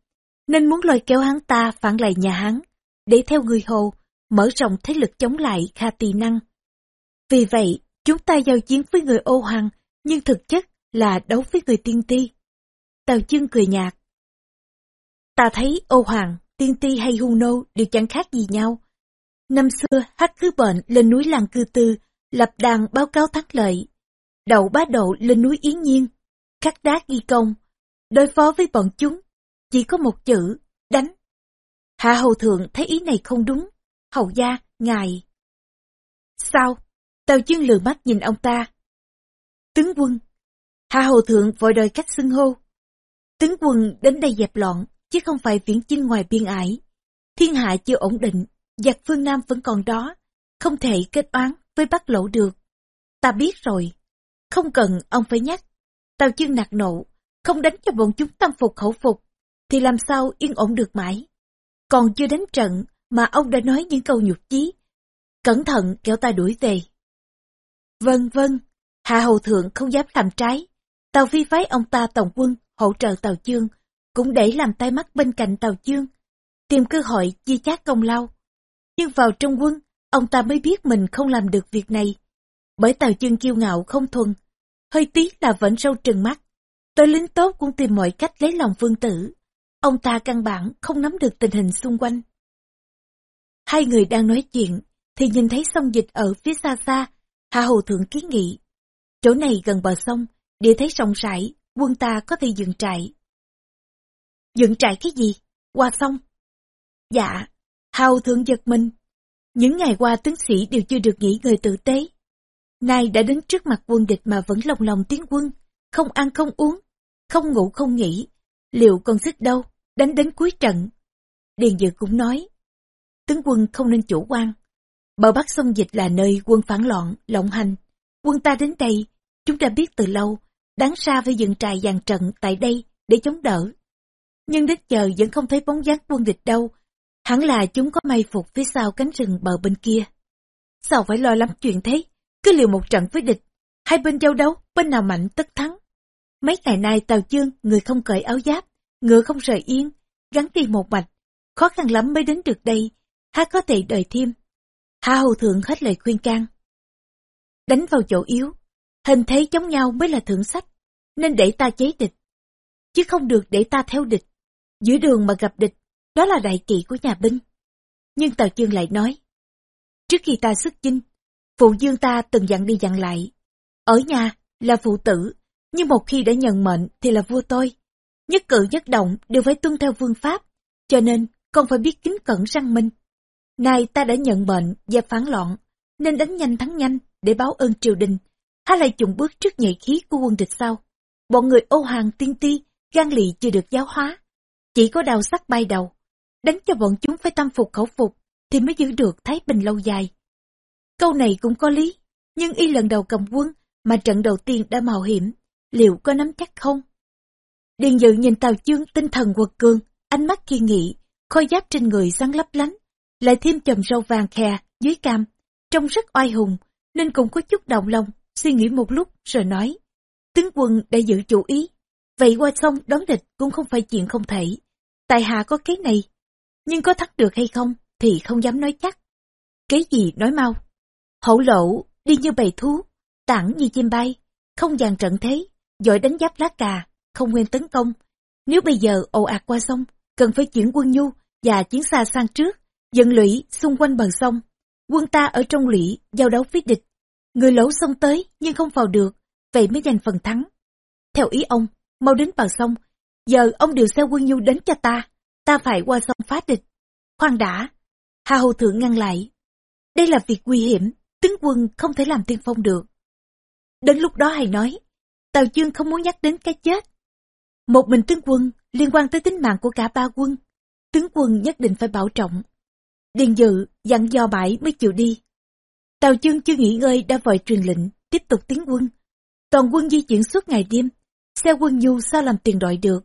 nên muốn lôi kéo hắn ta phản lại nhà hắn, để theo người Hồ, mở rộng thế lực chống lại Kha Tỳ Năng. Vì vậy, chúng ta giao chiến với người ô hoàng, nhưng thực chất là đấu với người tiên ti. Tào chương cười nhạt. Ta thấy ô hoàng, tiên ti hay hung nô đều chẳng khác gì nhau. Năm xưa, hắc cứ bệnh lên núi làng cư tư, lập đàn báo cáo thắng lợi. Đậu bá độ lên núi Yến Nhiên, khắc đá ghi công. Đối phó với bọn chúng, chỉ có một chữ, đánh. Hạ hầu thượng thấy ý này không đúng. Hầu gia, ngài. Sao? Tào chương lừa mắt nhìn ông ta. Tướng quân. Hạ hầu thượng vội đòi cách xưng hô. Tướng quân đến đây dẹp loạn, chứ không phải viễn chinh ngoài biên ải. Thiên hạ chưa ổn định, giặc phương Nam vẫn còn đó, không thể kết oán với Bắc Lỗ được. Ta biết rồi, không cần ông phải nhắc. Tào chương nạt nộ, không đánh cho bọn chúng tâm phục khẩu phục, thì làm sao yên ổn được mãi. Còn chưa đánh trận mà ông đã nói những câu nhục chí. Cẩn thận kéo ta đuổi về. Vâng vâng, Hạ Hầu Thượng không dám làm trái. Tàu Phi phái ông ta tổng quân hỗ trợ Tàu Chương, cũng để làm tay mắt bên cạnh Tàu Chương, tìm cơ hội chia chác công lao. Nhưng vào trong quân, ông ta mới biết mình không làm được việc này. Bởi Tàu Chương kiêu ngạo không thuần, hơi tiếc là vẫn sâu trừng mắt. Tôi lính tốt cũng tìm mọi cách lấy lòng vương tử. Ông ta căn bản không nắm được tình hình xung quanh. Hai người đang nói chuyện, thì nhìn thấy sông dịch ở phía xa xa, Hạ Hầu Thượng kiến nghị. Chỗ này gần bờ sông, địa thế rộng rãi, quân ta có thể dựng trại. Dựng trại cái gì? Qua sông? Dạ, Hầu Thượng giật mình. Những ngày qua tướng sĩ đều chưa được nghỉ ngơi tử tế. Nay đã đến trước mặt quân địch mà vẫn lòng lòng tiến quân, không ăn không uống, không ngủ không nghỉ. Liệu còn sức đâu, đánh đến cuối trận. Điền Dự cũng nói, tướng quân không nên chủ quan. Bờ Bắc sông Dịch là nơi quân phản loạn, lộng hành. Quân ta đến đây, chúng ta biết từ lâu, đáng ra phải dựng trại dàn trận tại đây để chống đỡ. Nhưng đến giờ vẫn không thấy bóng dáng quân địch đâu, hẳn là chúng có may phục phía sau cánh rừng bờ bên kia. Sao phải lo lắm chuyện thế, cứ liều một trận với địch, hai bên giao đấu, bên nào mạnh tất thắng. Mấy ngày nay Tàu Chương, người không cởi áo giáp, ngựa không rời yên, gắn đi một mạch, khó khăn lắm mới đến được đây, há có thể đợi thêm. Hạ Hầu Thượng hết lời khuyên can. Đánh vào chỗ yếu, hình thế chống nhau mới là thượng sách, nên để ta chế địch, chứ không được để ta theo địch. Giữa đường mà gặp địch, đó là đại kỵ của nhà binh. Nhưng Tào Chương lại nói, trước khi ta xuất chinh, phụ dương ta từng dặn đi dặn lại. Ở nhà là phụ tử, nhưng một khi đã nhận mệnh thì là vua tôi. Nhất cử nhất động đều phải tuân theo vương pháp, cho nên con phải biết kính cẩn răng minh. Nay ta đã nhận mệnh và phản loạn, nên đánh nhanh thắng nhanh để báo ơn triều đình. Hay lại chùng bước trước nhảy khí của quân địch sau. Bọn người ô hàng tiên ti, gan lì chưa được giáo hóa. Chỉ có đào sắc bay đầu. Đánh cho bọn chúng phải tâm phục khẩu phục, thì mới giữ được thái bình lâu dài. Câu này cũng có lý, nhưng y lần đầu cầm quân, mà trận đầu tiên đã mạo hiểm, liệu có nắm chắc không? Điền dự nhìn Tào Chương tinh thần quật cường, ánh mắt kiên nghị, khôi giáp trên người sáng lấp lánh, lại thêm chùm râu vàng khè dưới cam, trông rất oai hùng, nên cũng có chút động lòng, suy nghĩ một lúc rồi nói. Tướng quân đã giữ chủ ý, Vậy qua sông đón địch cũng không phải chuyện không thể. Tại hạ có kế này, nhưng có thắng được hay không thì không dám nói chắc. Kế gì nói mau. Hậu lộ, đi như bầy thú, tảng như chim bay, không dàn trận thế, giỏi đánh giáp lá cà, không nguyên tấn công. Nếu bây giờ ồ ạt qua sông, cần phải chuyển quân nhu và chiến xa sang trước, dẫn lũy xung quanh bờ sông. Quân ta ở trong lũy, giao đấu với địch. Người lỗ sông tới nhưng không vào được, vậy mới giành phần thắng. Theo ý ông, mau đến bờ sông, giờ ông điều xe quân nhu đến cho ta, ta phải qua sông phá địch. Khoan đã, Hà Hầu Thượng ngăn lại. Đây là việc nguy hiểm, tướng quân không thể làm tiên phong được. Đến lúc đó hay nói, Tào Dương không muốn nhắc đến cái chết. Một mình tướng quân liên quan tới tính mạng của cả ba quân. Tướng quân nhất định phải bảo trọng. Điền dự dặn dò bãi mới chịu đi. Tào Dương chưa nghỉ ngơi đã vội truyền lệnh, tiếp tục tiến quân. Toàn quân di chuyển suốt ngày đêm, xe quân nhu sao làm tiền đội được.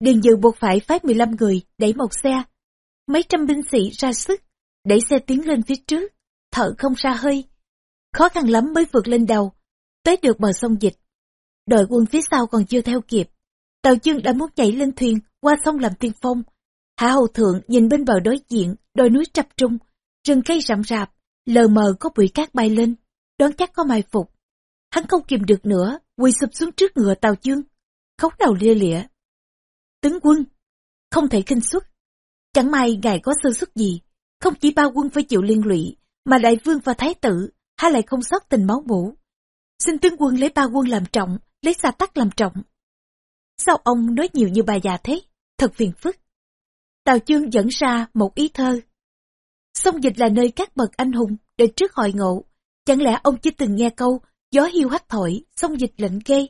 Điền dự buộc phải phái 15 người đẩy một xe. Mấy trăm binh sĩ ra sức, đẩy xe tiến lên phía trước, thở không ra hơi. Khó khăn lắm mới vượt lên đầu, tới được bờ sông dịch. Đội quân phía sau còn chưa theo kịp. Tàu chương đã muốn nhảy lên thuyền, qua sông làm tiên phong. Hạ hầu thượng nhìn bên bờ đối diện, đôi núi trập trung, rừng cây rậm rạp, lờ mờ có bụi cát bay lên, đoán chắc có mai phục. Hắn không kìm được nữa, quỳ sụp xuống trước ngựa tàu chương, khóc đầu lia lịa. Tướng quân, không thể kinh xuất. Chẳng may ngài có sơ xuất gì, không chỉ ba quân phải chịu liên lụy, mà đại vương và thái tử, há lại không sót tình máu mủ. Xin tướng quân lấy ba quân làm trọng, lấy xa tắc làm trọng. Sao ông nói nhiều như bà già thế? Thật phiền phức. Tào Chương dẫn ra một ý thơ. Sông dịch là nơi các bậc anh hùng để trước hội ngộ. Chẳng lẽ ông chưa từng nghe câu gió hiu hắt thổi, sông dịch lệnh ghê.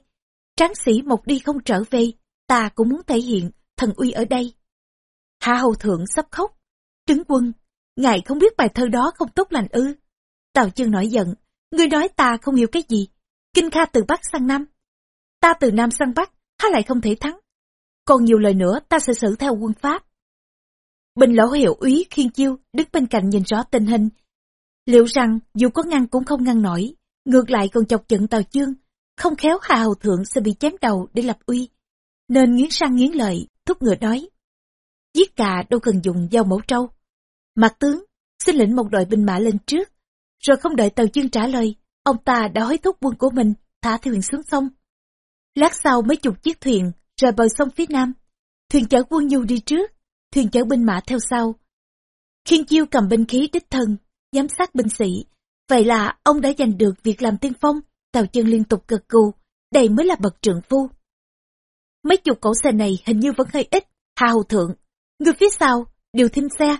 Tráng sĩ một đi không trở về, ta cũng muốn thể hiện thần uy ở đây. Hạ hầu thượng sắp khóc. Trứng quân, ngài không biết bài thơ đó không tốt lành ư. Tào Chương nổi giận, ngươi nói ta không hiểu cái gì. Kinh Kha từ Bắc sang Nam. Ta từ Nam sang Bắc, há lại không thể thắng. Còn nhiều lời nữa ta sẽ xử theo quân Pháp. Bình lỗ hiệu úy khiên chiêu đứng bên cạnh nhìn rõ tình hình. Liệu rằng dù có ngăn cũng không ngăn nổi, ngược lại còn chọc giận Tào Chương, không khéo Hà Hầu Thượng sẽ bị chém đầu để lập uy. Nên nghiến răng nghiến lợi, thúc ngựa nói. Giết cà đâu cần dùng dao mẫu trâu. Mặt tướng, xin lĩnh một đội binh mã lên trước. Rồi không đợi tàu Chương trả lời, ông ta đã hối thúc quân của mình thả thuyền xuống sông. Lát sau mấy chục chiếc thuyền rời bờ sông phía nam. Thuyền chở quân nhu đi trước, thuyền chở binh mã theo sau. Khiên chiêu cầm binh khí đích thân, giám sát binh sĩ. Vậy là ông đã giành được việc làm tiên phong, tàu chân liên tục gật gù, đây mới là bậc trượng phu. Mấy chục cỗ xe này hình như vẫn hơi ít, Hà Hầu Thượng. Người phía sau, điều thêm xe,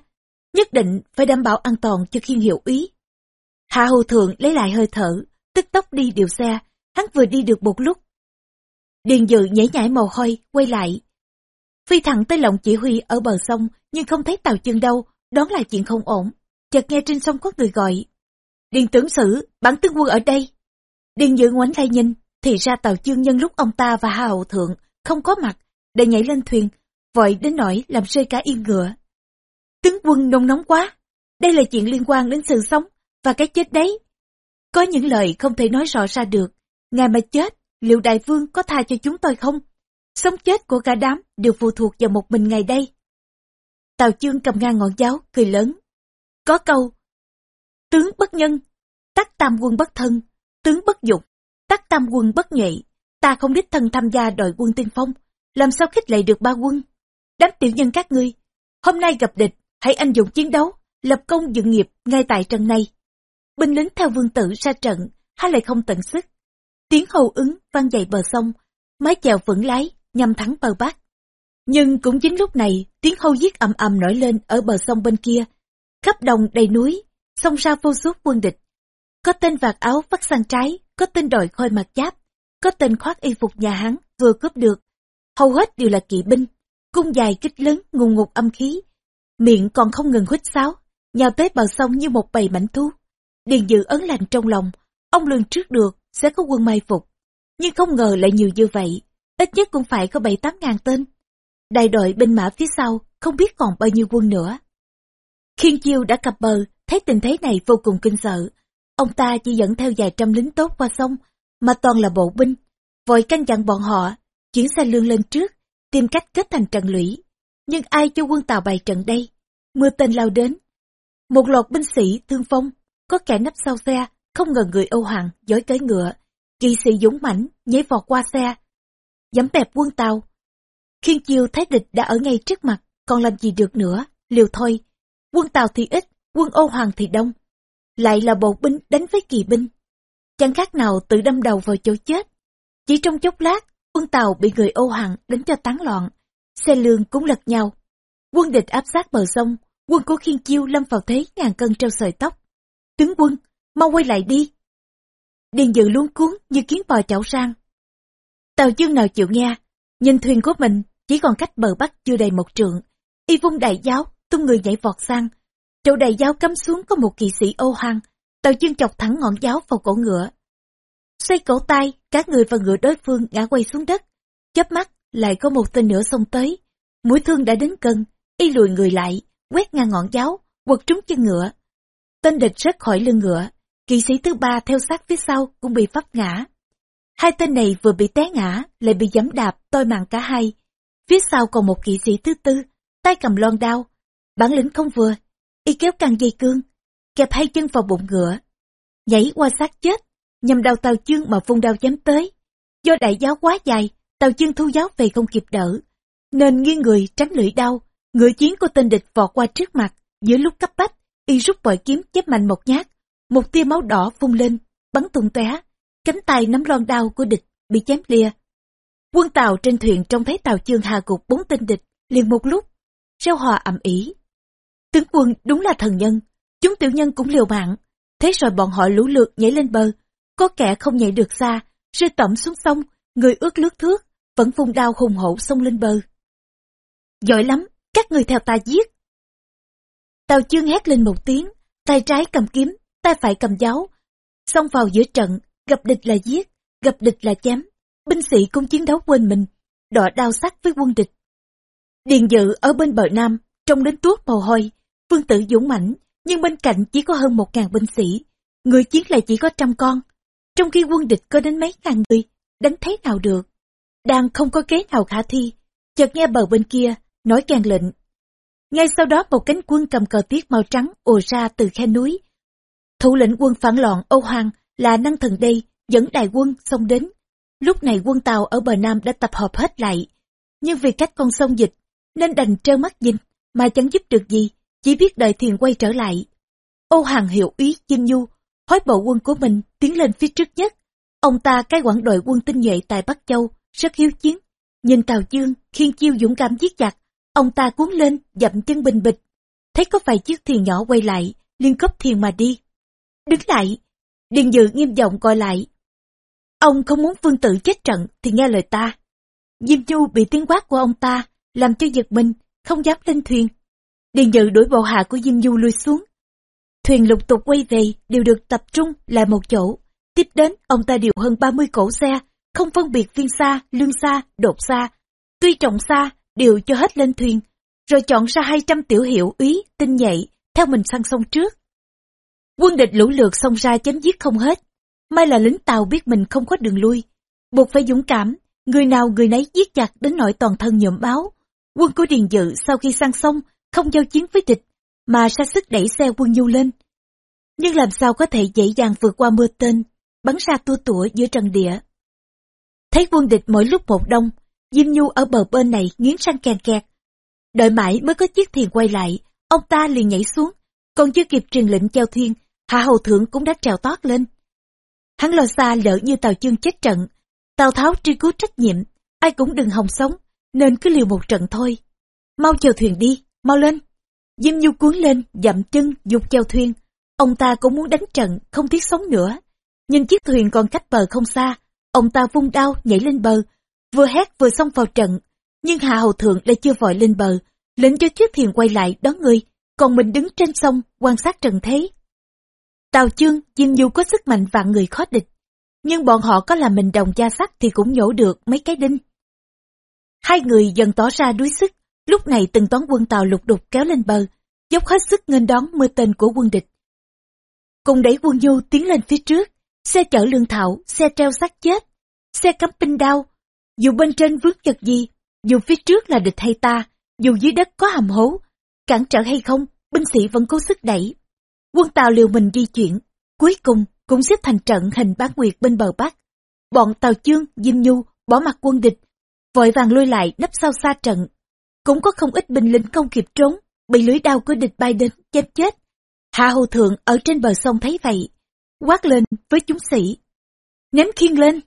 nhất định phải đảm bảo an toàn cho khiên hiệu ý. Hạ Hầu Thượng lấy lại hơi thở, tức tốc đi điều xe, hắn vừa đi được một lúc. Điền dự nhảy nhảy màu hôi, quay lại. Phi thẳng tới lòng chỉ huy ở bờ sông, nhưng không thấy tàu chân đâu, đón là chuyện không ổn. Chợt nghe trên sông có người gọi. Điền tướng sử, bản tướng quân ở đây. Điền dự ngoảnh lại nhìn, thì ra tàu chương nhân lúc ông ta và Hà Hậu Thượng không có mặt, để nhảy lên thuyền, vội đến nỗi làm rơi cả yên ngựa. Tướng quân nông nóng quá, đây là chuyện liên quan đến sự sống và cái chết đấy. Có những lời không thể nói rõ ra được, ngài mà chết, liệu đại vương có tha cho chúng tôi không? Sống chết của cả đám đều phụ thuộc vào một mình ngài đây. Tào chương cầm ngang ngọn giáo, cười lớn. Có câu, tướng bất nhân, tắc tam quân bất thân, tướng bất dục, tắc tam quân bất nhụy. Ta không đích thân tham gia đội quân tiên phong, làm sao khích lệ được ba quân? Đám tiểu nhân các ngươi, hôm nay gặp địch, hãy anh dũng chiến đấu, lập công dựng nghiệp ngay tại trận này. Binh lính theo vương tử ra trận, hay lại không tận sức. Tiếng hầu ứng vang dậy bờ sông, mái chèo vững lái, nhằm thắng bờ bắc. Nhưng cũng chính lúc này, tiếng hâu giết ầm ầm nổi lên ở bờ sông bên kia. Khắp đồng đầy núi, sông ra vô số quân địch. Có tên vạt áo vắt sang trái, có tên đội khôi mặt giáp, có tên khoác y phục nhà hắn vừa cướp được. Hầu hết đều là kỵ binh, cung dài kích lớn ngùng ngục âm khí. Miệng còn không ngừng huýt sáo, nhào tới bờ sông như một bầy mảnh thú. Điền dự ấn lạnh trong lòng, ông lường trước được sẽ có quân mai phục. Nhưng không ngờ lại nhiều như vậy, ít nhất cũng phải có bảy tám ngàn tên. Đại đội binh mã phía sau không biết còn bao nhiêu quân nữa. Khiên chiêu đã cập bờ, thấy tình thế này vô cùng kinh sợ. Ông ta chỉ dẫn theo vài trăm lính tốt qua sông, mà toàn là bộ binh, vội căn dặn bọn họ, chuyển xe lương lên trước, tìm cách kết thành trận lũy. Nhưng ai cho quân Tàu bày trận đây? Mưa tên lao đến. Một loạt binh sĩ thương phong, có kẻ nấp sau xe, không ngờ người Âu Hoàng dối tới ngựa. Kỵ sĩ dũng mãnh nhảy vọt qua xe, dẫm bẹp quân Tàu. Khiên chiêu thấy địch đã ở ngay trước mặt, còn làm gì được nữa, liều thôi. Quân Tàu thì ít, quân Âu Hoàng thì đông. Lại là bộ binh đánh với kỳ binh. Chẳng khác nào tự đâm đầu vào chỗ chết. Chỉ trong chốc lát, quân Tàu bị người Âu Hoàng đánh cho tán loạn. Xe lương cũng lật nhau. Quân địch áp sát bờ sông, quân của khiên chiêu lâm vào thế ngàn cân treo sợi tóc. Tướng quân, mau quay lại đi. Điền dự luôn cuốn như kiến bò chảo sang. Tàu chương nào chịu nghe, nhìn thuyền của mình chỉ còn cách bờ bắc chưa đầy một trượng. Y vung đại giáo, tung người nhảy vọt sang. Chỗ đại giáo cắm xuống có một kỵ sĩ ô hăng, tàu chương chọc thẳng ngọn giáo vào cổ ngựa. Xoay cổ tay, các người và ngựa đối phương ngã quay xuống đất. chớp mắt, lại có một tên nữa xông tới. Mũi thương đã đến cân, y lùi người lại, quét ngang ngọn giáo, quật trúng chân ngựa. Tên địch rớt khỏi lưng ngựa, kỵ sĩ thứ ba theo sát phía sau cũng bị vấp ngã. Hai tên này vừa bị té ngã, lại bị giẫm đạp, tôi mạng cả hai. Phía sau còn một kỵ sĩ thứ tư, tay cầm lon đao. Bản lĩnh không vừa, y kéo căng dây cương, kẹp hai chân vào bụng ngựa. Nhảy qua xác chết, nhằm đầu tàu chương mà vung đao chém tới. Do đại giáo quá dài, tàu chương thu giáo về không kịp đỡ, nên nghiêng người tránh lưỡi đau. Ngựa chiến của tên địch vọt qua trước mặt, giữa lúc cấp bách, y rút bội kiếm chép mạnh một nhát, một tia máu đỏ phun lên, bắn tung tóe, cánh tay nắm loan đao của địch bị chém lìa. Quân tàu trên thuyền trông thấy tàu chương hạ gục bốn tên địch, liền một lúc, reo hò ầm ĩ. Tướng quân đúng là thần nhân, chúng tiểu nhân cũng liều mạng, thế rồi bọn họ lũ lượt nhảy lên bờ, có kẻ không nhảy được xa, rơi tẩm xuống sông, người ướt lướt thước, vẫn vung đao hùng hổ xông lên bờ. Giỏi lắm, các người theo ta giết. Tào chương hét lên một tiếng, tay trái cầm kiếm, tay phải cầm giáo, xông vào giữa trận, gặp địch là giết, gặp địch là chém. Binh sĩ cũng chiến đấu quên mình, đọ đao sắc với quân địch. Điền dự ở bên bờ nam, trông đến tuốt mồ hôi, vương tử dũng mãnh, nhưng bên cạnh chỉ có hơn một ngàn binh sĩ, người chiến lại chỉ có trăm con. Trong khi quân địch có đến mấy ngàn người, đánh thế nào được? Đang không có kế nào khả thi, chợt nghe bờ bên kia, nói càng lệnh. Ngay sau đó một cánh quân cầm cờ tiết màu trắng ồ ra từ khe núi. Thủ lĩnh quân phản loạn Âu Hoàng là năng thần đây dẫn đại quân xông đến. Lúc này quân Tàu ở bờ Nam đã tập hợp hết lại. Nhưng vì cách con sông dịch, nên đành trơ mắt nhìn, mà chẳng giúp được gì, chỉ biết đợi thuyền quay trở lại. Âu Hoàng hiệu ý Chim Nhu, hối bộ quân của mình tiến lên phía trước nhất. Ông ta cái quản đội quân tinh nhuệ tại Bắc Châu, rất hiếu chiến. Nhìn Tào Dương, khiên chiêu dũng cảm giết chặt, ông ta cuốn lên, dậm chân bình bịch. Thấy có vài chiếc thuyền nhỏ quay lại, liên cấp thuyền mà đi. Đứng lại, Điền Dự nghiêm giọng coi lại. Ông không muốn vương tử chết trận thì nghe lời ta. Diêm Chu bị tiếng quát của ông ta, làm cho giật mình, không dám lên thuyền. Điền Dự đuổi bộ hạ của Diêm du lui xuống. Thuyền lục tục quay về, đều được tập trung lại một chỗ. Tiếp đến, ông ta điều hơn 30 cổ xe, không phân biệt viên xa, lương xa, đột xa. Tuy trọng xa, đều cho hết lên thuyền, rồi chọn ra 200 tiểu hiệu úy, tinh nhạy, theo mình sang sông trước. Quân địch lũ lượt xông ra chém giết không hết. May là lính tàu biết mình không có đường lui. Buộc phải dũng cảm, người nào người nấy giết chặt đến nỗi toàn thân nhuộm báo. Quân của Điền Dự sau khi sang sông, không giao chiến với địch, mà ra sức đẩy xe quân nhu lên. Nhưng làm sao có thể dễ dàng vượt qua mưa tên, bắn ra tua tủa giữa trần địa. Thấy quân địch mỗi lúc một đông, Diêm Nhu ở bờ bên này nghiến răng kèn kẹt. Đợi mãi mới có chiếc thuyền quay lại, ông ta liền nhảy xuống, còn chưa kịp truyền lệnh treo thuyền, Hạ Hầu Thượng cũng đã trèo tót lên. Hắn lo xa lỡ như Tào Chương chết trận, Tào Tháo truy cứu trách nhiệm, ai cũng đừng hòng sống, nên cứ liều một trận thôi. Mau chèo thuyền đi, mau lên. Diêm Nhu cuốn lên, dậm chân, dục chèo thuyền. Ông ta cũng muốn đánh trận, không tiếc sống nữa. nhưng chiếc thuyền còn cách bờ không xa, ông ta vung đao nhảy lên bờ, vừa hét vừa xông vào trận. Nhưng Hạ Hầu Thượng lại chưa vội lên bờ, lệnh cho chiếc thuyền quay lại đón người, còn mình đứng trên sông quan sát trận thế. Tào Chương, Diêm Du có sức mạnh vạn người khó địch, nhưng bọn họ có làm mình đồng gia sắt thì cũng nhổ được mấy cái đinh. Hai người dần tỏ ra đuối sức, lúc này từng toán quân Tàu lục đục kéo lên bờ, dốc hết sức nghênh đón mưa tên của quân địch. Cùng đẩy quân Du tiến lên phía trước, xe chở lương thảo, xe treo xác chết, xe cắm binh đao, Dù bên trên vướng vật gì, dù phía trước là địch hay ta, dù dưới đất có hầm hố, cản trở hay không, binh sĩ vẫn cố sức đẩy. Quân Tàu liều mình di chuyển, cuối cùng cũng xếp thành trận hình bán nguyệt bên bờ Bắc. Bọn Tàu Chương, Diêm Nhu bỏ mặt quân địch, vội vàng lui lại nấp sau xa trận. Cũng có không ít binh lính không kịp trốn, bị lưới đao của địch bay đến, chém chết. Hạ Hầu Thượng ở trên bờ sông thấy vậy, quát lên với chúng sĩ. Ném khiên lên,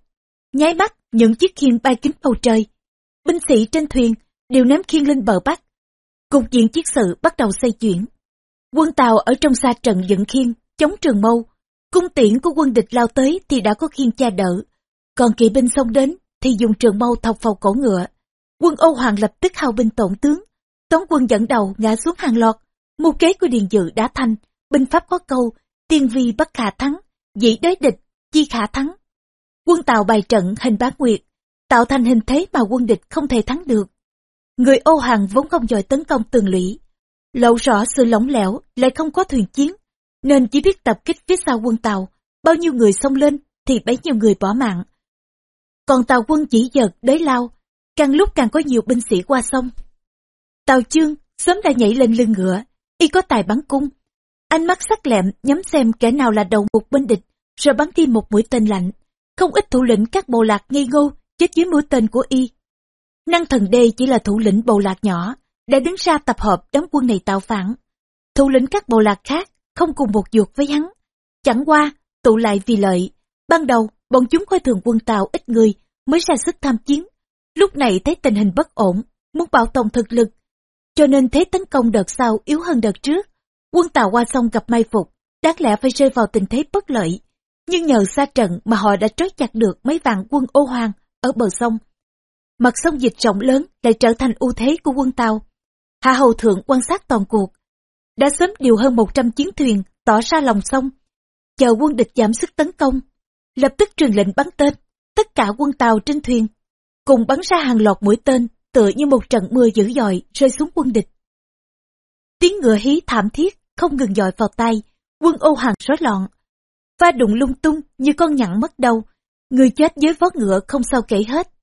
nháy mắt những chiếc khiên bay kính bầu trời. Binh sĩ trên thuyền đều ném khiên lên bờ bắc. Cục diện chiến sự bắt đầu xây chuyển. Quân Tàu ở trong xa trận dựng khiên, chống trường mâu. Cung tiễn của quân địch lao tới thì đã có khiên cha đỡ. Còn kỵ binh xông đến thì dùng trường mâu thọc vào cổ ngựa. Quân Âu Hoàng lập tức hao binh tổn tướng. Tống quân dẫn đầu ngã xuống hàng loạt. Mưu kế của Điền Dự đã thành. Binh pháp có câu, tiên vi bất khả thắng, dĩ đối địch, chi khả thắng. Quân Tàu bày trận hình bán nguyệt, tạo thành hình thế mà quân địch không thể thắng được. Người Âu Hằng vốn không giỏi tấn công tường lũy, lộ rõ sự lỏng lẻo lại không có thuyền chiến, nên chỉ biết tập kích phía sau quân Tàu, bao nhiêu người xông lên thì bấy nhiêu người bỏ mạng. Còn tàu quân chỉ giật đới lao, càng lúc càng có nhiều binh sĩ qua sông. Tàu chương sớm đã nhảy lên lưng ngựa, y có tài bắn cung. Ánh mắt sắc lẹm nhắm xem kẻ nào là đầu mục bên địch, rồi bắn đi một mũi tên lạnh. Không ít thủ lĩnh các bộ lạc ngây ngô chết dưới mũi tên của y. Năng thần đê chỉ là thủ lĩnh bộ lạc nhỏ, đã đứng ra tập hợp đám quân này tạo phản. Thủ lĩnh các bộ lạc khác không cùng một ruột với hắn. Chẳng qua, tụ lại vì lợi. Ban đầu, bọn chúng coi thường quân Tàu ít người mới ra sức tham chiến. Lúc này thấy tình hình bất ổn, muốn bảo tồn thực lực. Cho nên thế tấn công đợt sau yếu hơn đợt trước. Quân Tàu qua sông gặp mai phục, đáng lẽ phải rơi vào tình thế bất lợi. Nhưng nhờ xa trận mà họ đã trói chặt được mấy vạn quân ô hoàng ở bờ sông. Mặt sông dịch rộng lớn lại trở thành ưu thế của quân Tàu. Hạ Hầu Thượng quan sát toàn cuộc. Đã sớm điều hơn 100 chiến thuyền tỏ ra lòng sông. Chờ quân địch giảm sức tấn công. Lập tức truyền lệnh bắn tên. Tất cả quân Tàu trên thuyền. Cùng bắn ra hàng loạt mũi tên tựa như một trận mưa dữ dội rơi xuống quân địch. Tiếng ngựa hí thảm thiết không ngừng dọi vào tay. Quân ô hàng rối loạn. Va đụng lung tung như con nhặn mất đầu. Người chết dưới vó ngựa không sao kể hết.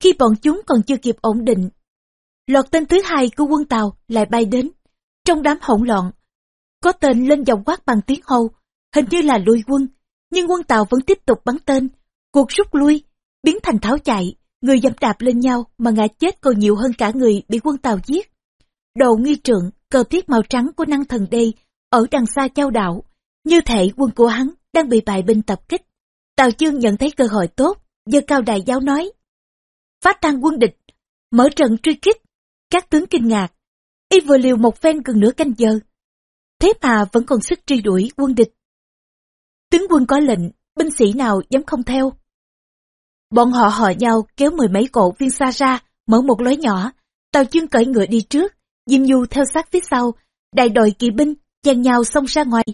Khi bọn chúng còn chưa kịp ổn định, loạt tên thứ hai của quân Tàu lại bay đến. Trong đám hỗn loạn, có tên lên dòng quát bằng tiếng hô, hình như là lui quân, nhưng quân Tàu vẫn tiếp tục bắn tên. Cuộc rút lui, biến thành tháo chạy, người dẫm đạp lên nhau mà ngã chết còn nhiều hơn cả người bị quân Tàu giết. đầu nghi trượng, cờ tiết màu trắng của năng thần đây, ở đằng xa châu đảo, như thể quân của hắn đang bị bại binh tập kích. Tào Chương nhận thấy cơ hội tốt, giơ cao đài giáo nói. phá tan quân địch, mở trận truy kích. Các tướng kinh ngạc, y vừa liều một phen gần nửa canh giờ. Thế mà vẫn còn sức truy đuổi quân địch. Tướng quân có lệnh, binh sĩ nào dám không theo. Bọn họ hò nhau kéo mười mấy cổ viên xa ra, mở một lối nhỏ. Tàu chương cởi ngựa đi trước, Diêm Du theo sát phía sau, đại đội kỵ binh, dàn nhau xông ra ngoài.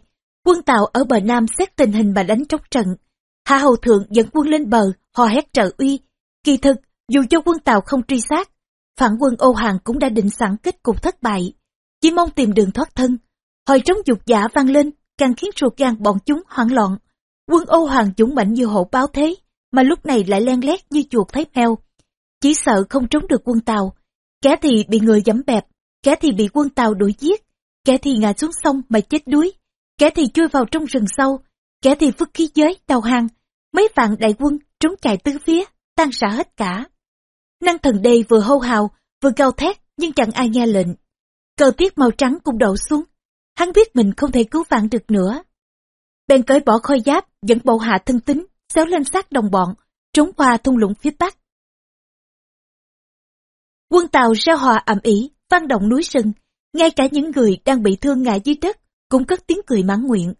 Quân Tàu ở bờ Nam xét tình hình mà đánh trống trận. Hạ Hầu Thượng dẫn quân lên bờ, hò hét trợ uy. Kỳ thực, dù cho quân Tàu không truy sát, phản quân Âu Hàng cũng đã định sẵn kết cục thất bại. Chỉ mong tìm đường thoát thân. Hồi trống dục giả vang lên, càng khiến ruột gan bọn chúng hoảng loạn. Quân Âu Hoàng dũng mạnh như hổ báo thế, mà lúc này lại len lét như chuột thấy heo. Chỉ sợ không trốn được quân Tàu. Kẻ thì bị người giẫm bẹp, kẻ thì bị quân Tàu đuổi giết, kẻ thì ngã xuống sông mà chết đuối, kẻ thì chui vào trong rừng sâu, kẻ thì vứt khí giới, đầu hàng. Mấy vạn đại quân trốn chạy tứ phía, tan rã hết cả. Năng thần đây vừa hô hào, vừa cao thét, nhưng chẳng ai nghe lệnh. Cờ tiết màu trắng cũng đổ xuống. Hắn biết mình không thể cứu vãn được nữa. Bèn cởi bỏ khôi giáp, dẫn bộ hạ thân tính, xéo lên sát đồng bọn, trốn qua thung lũng phía bắc. Quân Tàu ra hòa ẩm ỉ, vang động núi sừng ngay cả những người đang bị thương ngã dưới đất cũng cất tiếng cười mãn nguyện.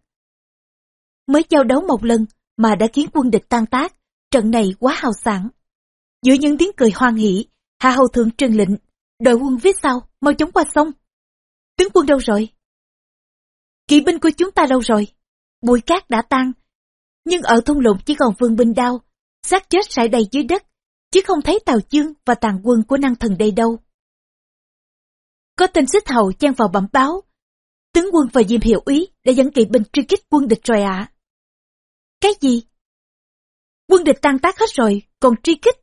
Mới giao đấu một lần mà đã khiến quân địch tan tác, trận này quá hào sảng. Giữa những tiếng cười hoan hỉ Hạ Hầu Thượng truyền lệnh, đội quân viết sau, mau chóng qua sông. Tướng quân đâu rồi? Kỵ binh của chúng ta đâu rồi? Bụi cát đã tan, nhưng ở thung lũng chỉ còn vương binh đao, xác chết rải đầy dưới đất, chứ không thấy tàu chương và tàn quân của năng thần đây đâu. Có tên xích hầu chen vào bẩm báo, tướng quân và diêm hiệu úy đã dẫn kỵ binh truy kích quân địch rồi ạ. Cái gì? Quân địch tan tác hết rồi, còn truy kích.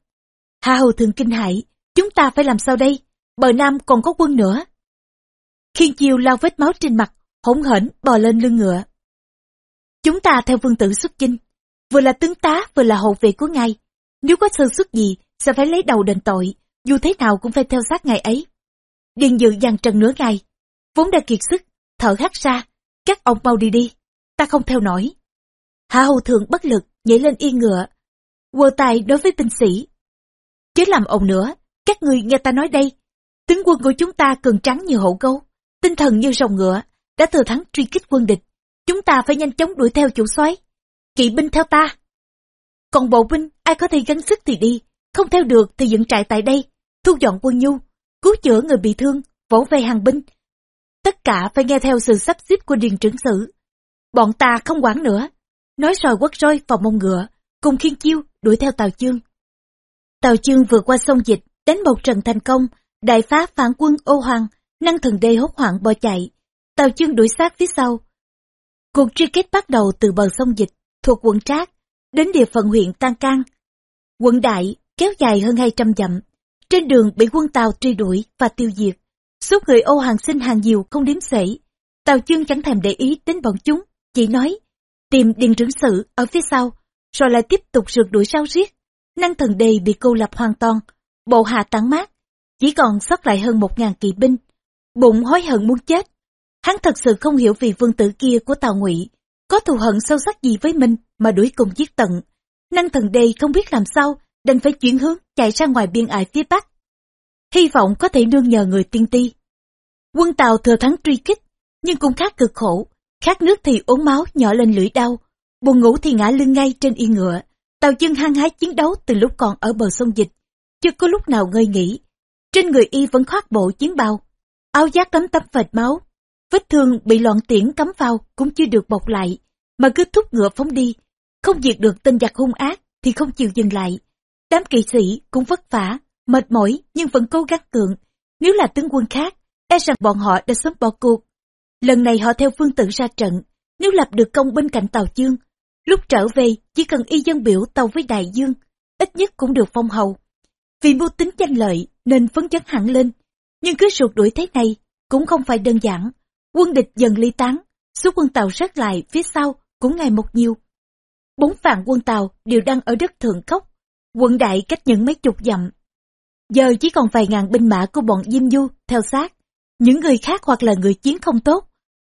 Hạ hầu thường kinh hãi, chúng ta phải làm sao đây? Bờ Nam còn có quân nữa. Khiên chiêu lao vết máu trên mặt, hỗn hển bò lên lưng ngựa. Chúng ta theo vương tử xuất chinh, vừa là tướng tá vừa là hậu vệ của ngài. Nếu có sơ suất gì, sẽ phải lấy đầu đền tội, dù thế nào cũng phải theo sát ngài ấy. Điền dự dằn trần nửa ngày, vốn đã kiệt sức, thở hắt ra, các ông mau đi đi, ta không theo nổi. Hạ hầu thượng bất lực, nhảy lên yên ngựa, quơ tay đối với tinh sĩ. Chứ làm ông nữa, các người nghe ta nói đây, tướng quân của chúng ta cường trắng như hổ câu, tinh thần như rồng ngựa, đã thừa thắng truy kích quân địch. Chúng ta phải nhanh chóng đuổi theo chủ soái. Kỵ binh theo ta. Còn bộ binh, ai có thể gắng sức thì đi, không theo được thì dựng trại tại đây, thu dọn quân nhu, cứu chữa người bị thương, vỗ về hàng binh. Tất cả phải nghe theo sự sắp xếp của điền trưởng sử. Bọn ta không quản nữa. Nói rồi quất roi vào mông ngựa, cùng khiên chiêu đuổi theo Tào Chương. Tào Chương vượt qua sông Dịch, đánh một trận thành công, đại phá phản quân ô hoàng, năng thần đê hốt hoảng bỏ chạy. Tào Chương đuổi sát phía sau. Cuộc truy kết bắt đầu từ bờ sông Dịch, thuộc quận Trác, đến địa phận huyện Tăng Cang. Quận Đại kéo dài hơn 200 dặm. Trên đường bị quân Tàu truy đuổi và tiêu diệt. Số người ô hàng sinh hàng nhiều không đếm xuể. Tào Chương chẳng thèm để ý đến bọn chúng, chỉ nói tìm điền trưởng sự ở phía sau, rồi lại tiếp tục rượt đuổi sau riết. Năng thần đề bị cô lập hoàn toàn, bộ hạ tán mát, chỉ còn sót lại hơn một ngàn kỵ binh. Bụng hối hận muốn chết. Hắn thật sự không hiểu vì vương tử kia của Tào Ngụy có thù hận sâu sắc gì với mình mà đuổi cùng giết tận. Năng thần đề không biết làm sao, đành phải chuyển hướng chạy ra ngoài biên ải phía bắc. Hy vọng có thể nương nhờ người tiên ti. Quân Tàu thừa thắng truy kích, nhưng cũng khá cực khổ, khát nước thì uống máu nhỏ lên lưỡi đau, buồn ngủ thì ngã lưng ngay trên yên ngựa. Tàu chân hăng hái chiến đấu từ lúc còn ở bờ sông dịch, chưa có lúc nào ngơi nghỉ. Trên người y vẫn khoác bộ chiến bào, áo giáp tấm tấm vệt máu. Vết thương bị loạn tiễn cắm vào cũng chưa được bọc lại, mà cứ thúc ngựa phóng đi. Không diệt được tên giặc hung ác thì không chịu dừng lại. Đám kỵ sĩ cũng vất vả, mệt mỏi nhưng vẫn cố gắng cường. Nếu là tướng quân khác, e rằng bọn họ đã sớm bỏ cuộc. Lần này họ theo phương tử ra trận, nếu lập được công bên cạnh Tàu Dương, lúc trở về chỉ cần y dân biểu tàu với Đại Dương, ít nhất cũng được phong hầu. Vì mưu tính danh lợi nên phấn chấn hẳn lên, nhưng cứ sụt đuổi thế này cũng không phải đơn giản. Quân địch dần ly tán, số quân tàu rớt lại phía sau cũng ngày một nhiều. Bốn vạn quân tàu đều đang ở đất thượng cốc, quận đại cách những mấy chục dặm. Giờ chỉ còn vài ngàn binh mã của bọn Diêm Du theo sát. Những người khác hoặc là người chiến không tốt,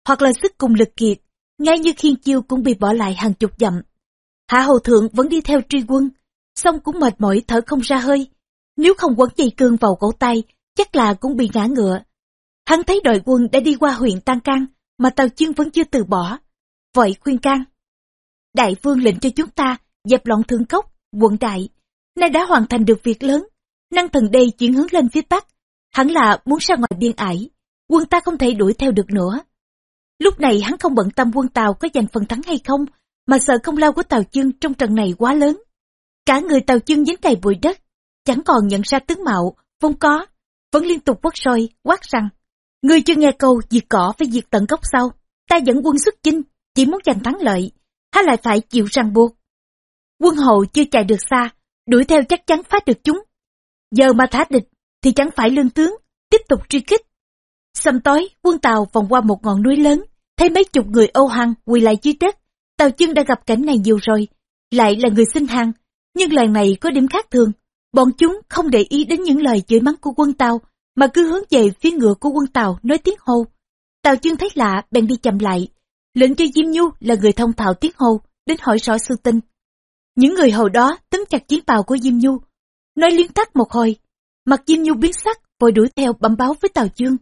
hoặc là sức cùng lực kiệt, ngay như khiên chiêu cũng bị bỏ lại hàng chục dặm. Hạ Hầu Thượng vẫn đi theo truy quân, song cũng mệt mỏi thở không ra hơi. Nếu không quấn dây cương vào cổ tay, chắc là cũng bị ngã ngựa. Hắn thấy đội quân đã đi qua huyện Tăng Cang, mà Tàu Chương vẫn chưa từ bỏ. Vội khuyên can. Đại vương lệnh cho chúng ta dẹp loạn thương cốc, quận đại. Nay đã hoàn thành được việc lớn. Năng thần đây chuyển hướng lên phía bắc. Hẳn là muốn ra ngoài biên ải. Quân ta không thể đuổi theo được nữa. Lúc này hắn không bận tâm quân Tàu có giành phần thắng hay không, mà sợ công lao của Tàu Chương trong trận này quá lớn. Cả người Tàu Chương dính đầy bụi đất, chẳng còn nhận ra tướng mạo, vốn có, vẫn liên tục quát soi, quát rằng, người chưa nghe câu diệt cỏ phải diệt tận gốc sau, ta dẫn quân xuất chinh, chỉ muốn giành thắng lợi, há lại phải chịu ràng buộc. Quân hậu chưa chạy được xa, đuổi theo chắc chắn phá được chúng. Giờ mà thả địch, thì chẳng phải lương tướng, tiếp tục truy kích. Sầm tối, quân Tàu vòng qua một ngọn núi lớn, thấy mấy chục người Âu Hằng quỳ lại dưới đất. Tàu chân đã gặp cảnh này nhiều rồi, lại là người sinh hàng, nhưng lần này có điểm khác thường. Bọn chúng không để ý đến những lời chửi mắng của quân Tàu, mà cứ hướng về phía ngựa của quân Tàu nói tiếng hô. Tàu chân thấy lạ, bèn đi chậm lại. Lệnh cho Diêm Nhu là người thông thạo tiếng hô, đến hỏi rõ sư tinh. Những người hầu đó tấm chặt chiến bào của Diêm Nhu, nói liên tắc một hồi. Mặt Diêm Nhu biến sắc, vội đuổi theo bẩm báo với Tàu chương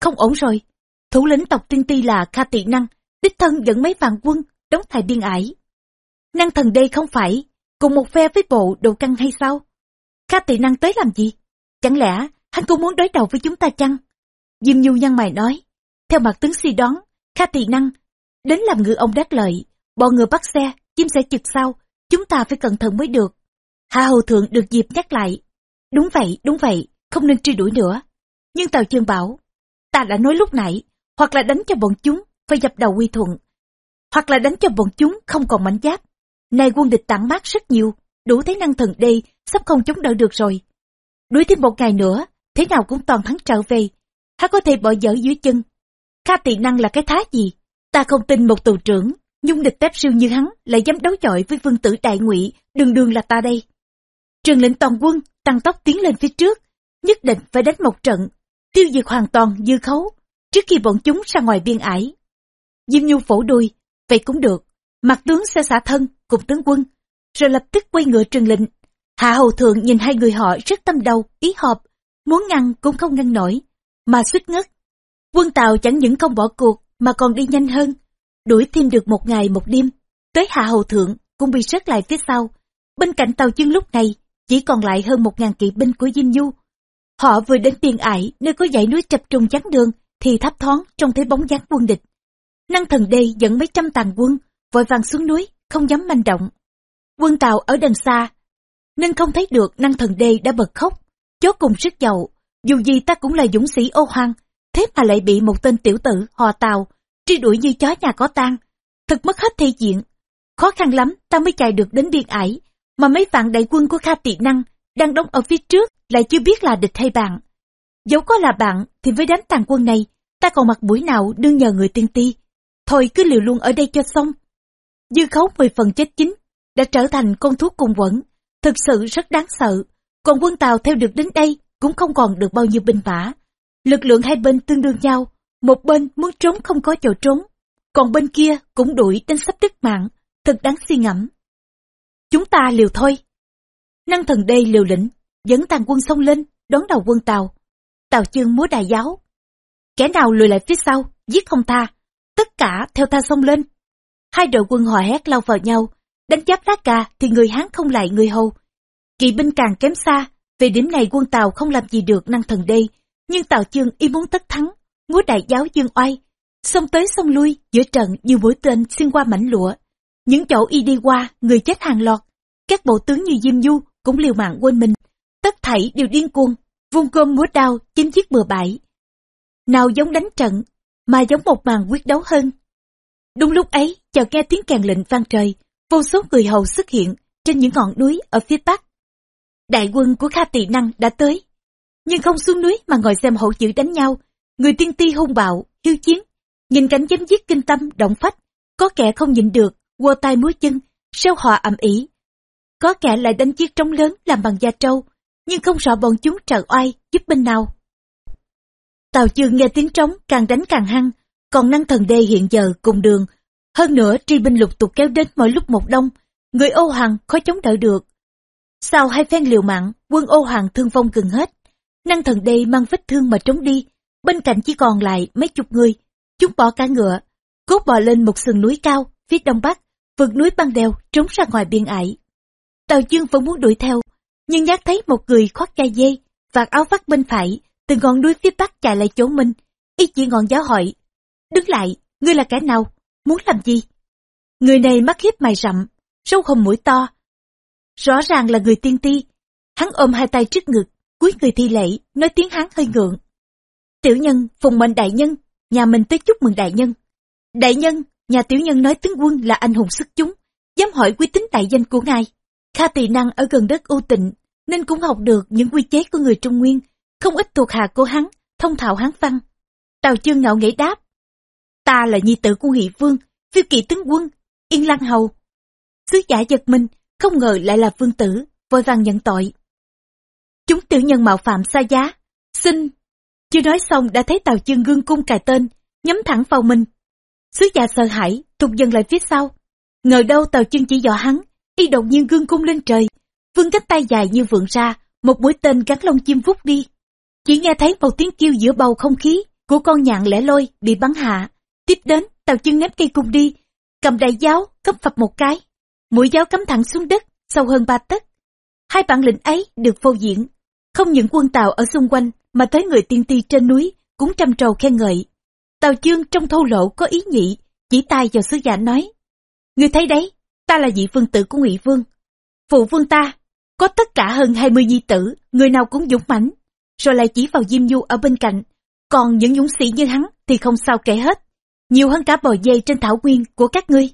Không ổn rồi, thủ lĩnh tộc tiên ti là Kha Tị Năng, đích thân dẫn mấy vạn quân đóng thải biên ải. Năng thần đây không phải, cùng một phe với bộ đồ căng hay sao? Kha Tị Năng tới làm gì? Chẳng lẽ hắn cũng muốn đối đầu với chúng ta chăng? Diêm Nhu nhăn mày nói, theo mặt tướng si đoán, Kha Tị Năng đến làm ngựa ông đắc lợi, bọn người bắt xe, chim sẽ chực sau, chúng ta phải cẩn thận mới được. Hạ Hầu Thượng được dịp nhắc lại. Đúng vậy, đúng vậy, không nên truy đuổi nữa. Nhưng Tào Chương bảo, ta đã nói lúc nãy, hoặc là đánh cho bọn chúng phải dập đầu quy thuận, hoặc là đánh cho bọn chúng không còn mảnh giáp. Này quân địch tản mát rất nhiều, đủ thấy năng thần đây sắp không chống đỡ được rồi. Đuổi thêm một ngày nữa, thế nào cũng toàn thắng trở về. Hắn có thể bỏ dở dưới chân. Kha tị năng là cái thá gì? Ta không tin một tù trưởng, nhung địch tép siêu như hắn lại dám đấu chọi với vương tử đại ngụy, đường đường là ta đây. Trường lệnh toàn quân, tăng tốc tiến lên phía trước, nhất định phải đánh một trận, tiêu diệt hoàn toàn dư khấu, trước khi bọn chúng ra ngoài biên ải. Diêm Nhu phổ đuôi, vậy cũng được, mặt tướng sẽ xả thân cùng tướng quân, rồi lập tức quay ngựa trường lệnh. Hạ hầu thượng nhìn hai người họ rất tâm đầu, ý hợp, muốn ngăn cũng không ngăn nổi, mà suýt ngất. Quân Tàu chẳng những không bỏ cuộc mà còn đi nhanh hơn, đuổi thêm được một ngày một đêm, tới hạ hầu thượng cũng bị rớt lại phía sau. Bên cạnh tàu chân lúc này chỉ còn lại hơn một ngàn kỵ binh của Diêm Du. Họ vừa đến tiền ải nơi có dãy núi chập trùng chắn đường thì thấp thoáng trông thấy bóng dáng quân địch. Năng thần đây dẫn mấy trăm tàn quân, vội vàng xuống núi, không dám manh động. Quân tàu ở đằng xa, nên không thấy được năng thần đê đã bật khóc, chó cùng sức giàu. Dù gì ta cũng là dũng sĩ ô hoang, thế mà lại bị một tên tiểu tử hò tàu, truy đuổi như chó nhà có tang. Thật mất hết thể diện. Khó khăn lắm ta mới chạy được đến biên ải, mà mấy vạn đại quân của Kha Tị Năng đang đóng ở phía trước lại chưa biết là địch hay bạn. Dẫu có là bạn thì với đám tàn quân này, ta còn mặt mũi nào đương nhờ người tiên ti. Thôi cứ liều luôn ở đây cho xong. Dư khấu 10 phần chết chính, đã trở thành con thú cùng quẩn, thực sự rất đáng sợ. Còn quân Tàu theo được đến đây cũng không còn được bao nhiêu binh mã. Lực lượng hai bên tương đương nhau, một bên muốn trốn không có chỗ trốn, còn bên kia cũng đuổi đến sắp đứt mạng, thật đáng suy ngẫm. Chúng ta liều thôi. Năng thần đây liều lĩnh, dẫn tàn quân sông lên, đón đầu quân Tàu. Tàu chương múa đài giáo. Kẻ nào lùi lại phía sau, giết không tha. Tất cả theo ta sông lên. Hai đội quân hò hét lao vào nhau, đánh giáp lá cà thì người Hán không lại người Hầu. Kỵ binh càng kém xa, về điểm này quân Tàu không làm gì được năng thần đây, nhưng Tào Chương y muốn tất thắng, múa đại giáo dương oai, xông tới xông lui giữa trận như mũi tên xuyên qua mảnh lụa. Những chỗ y đi qua, người chết hàng loạt, các bộ tướng như Diêm Du cũng liều mạng quên mình, tất thảy đều điên cuồng, vung cơm múa đao, chính chiếc bừa bãi. Nào giống đánh trận, mà giống một màn quyết đấu hơn. Đúng lúc ấy, chợt nghe tiếng kèn lệnh vang trời, vô số người hầu xuất hiện trên những ngọn núi ở phía bắc. Đại quân của Kha Tị Năng đã tới, nhưng không xuống núi mà ngồi xem hậu chữ đánh nhau. Người tiên ti hung bạo, hiếu chiến, nhìn cảnh chém giết kinh tâm, động phách, có kẻ không nhịn được, quơ tay múa chân, sao hòa ầm ĩ. Có kẻ lại đánh chiếc trống lớn làm bằng da trâu, nhưng không sợ bọn chúng trợ oai giúp bên nào. Tào chương nghe tiếng trống càng đánh càng hăng, còn năng thần đê hiện giờ cùng đường. Hơn nữa tri binh lục tục kéo đến mỗi lúc một đông, người ô hoàng khó chống đỡ được. Sau hai phen liều mạng, quân ô hoàng thương vong gần hết. Năng thần đê mang vết thương mà trốn đi, bên cạnh chỉ còn lại mấy chục người. Chúng bỏ cả ngựa, cốt bò lên một sườn núi cao, phía đông bắc, vượt núi băng đèo, trốn ra ngoài biên ải. Tào chương vẫn muốn đuổi theo, nhưng nhát thấy một người khoác da dê, vạt áo vắt bên phải, từ ngọn núi phía bắc chạy lại chỗ mình. Y chỉ ngọn giáo hỏi, đứng lại, ngươi là kẻ nào, muốn làm gì? Người này mắt hiếp mày rậm, sâu hồng mũi to. Rõ ràng là người tiên ti, hắn ôm hai tay trước ngực, cúi người thi lễ, nói tiếng hắn hơi ngượng. Tiểu nhân, phùng mệnh đại nhân, nhà mình tới chúc mừng đại nhân. Đại nhân, nhà tiểu nhân nói tướng quân là anh hùng sức chúng, dám hỏi quy tính đại danh của ngài. Kha tỳ năng ở gần đất ưu tịnh, nên cũng học được những quy chế của người Trung Nguyên, không ít thuộc hạ của hắn, thông thạo hán văn. Tào chương ngạo nghễ đáp, ta là nhi tử của nghị vương, phiêu kỵ tướng quân, yên lăng hầu. Sứ giả giật mình, không ngờ lại là vương tử, vội vàng nhận tội. Chúng tiểu nhân mạo phạm xa giá, xin. Chưa nói xong đã thấy tàu chương gương cung cài tên, nhắm thẳng vào mình. Sứ giả sợ hãi, thục dần lại phía sau. Ngờ đâu tàu chương chỉ dò hắn, y đột nhiên gương cung lên trời, vương cách tay dài như vượng ra, một mũi tên gắn lông chim vút đi. Chỉ nghe thấy một tiếng kêu giữa bầu không khí của con nhạn lẻ loi bị bắn hạ. Tiếp đến, tàu chương ném cây cung đi, cầm đại giáo, cấp phập một cái. Mũi giáo cắm thẳng xuống đất, sâu hơn ba tấc. Hai bản lĩnh ấy được phô diễn. Không những quân tàu ở xung quanh, mà tới người tiên ti trên núi cũng trăm trầu khen ngợi. Tào chương trong thâu lộ có ý nhị, chỉ tay vào sứ giả nói. Người thấy đấy, ta là vị vương tử của ngụy Vương. Phụ vương ta, có tất cả hơn 20 nhi tử, người nào cũng dũng mãnh, rồi lại chỉ vào Diêm Du ở bên cạnh. Còn những dũng sĩ như hắn thì không sao kể hết, nhiều hơn cả bò dây trên thảo nguyên của các ngươi.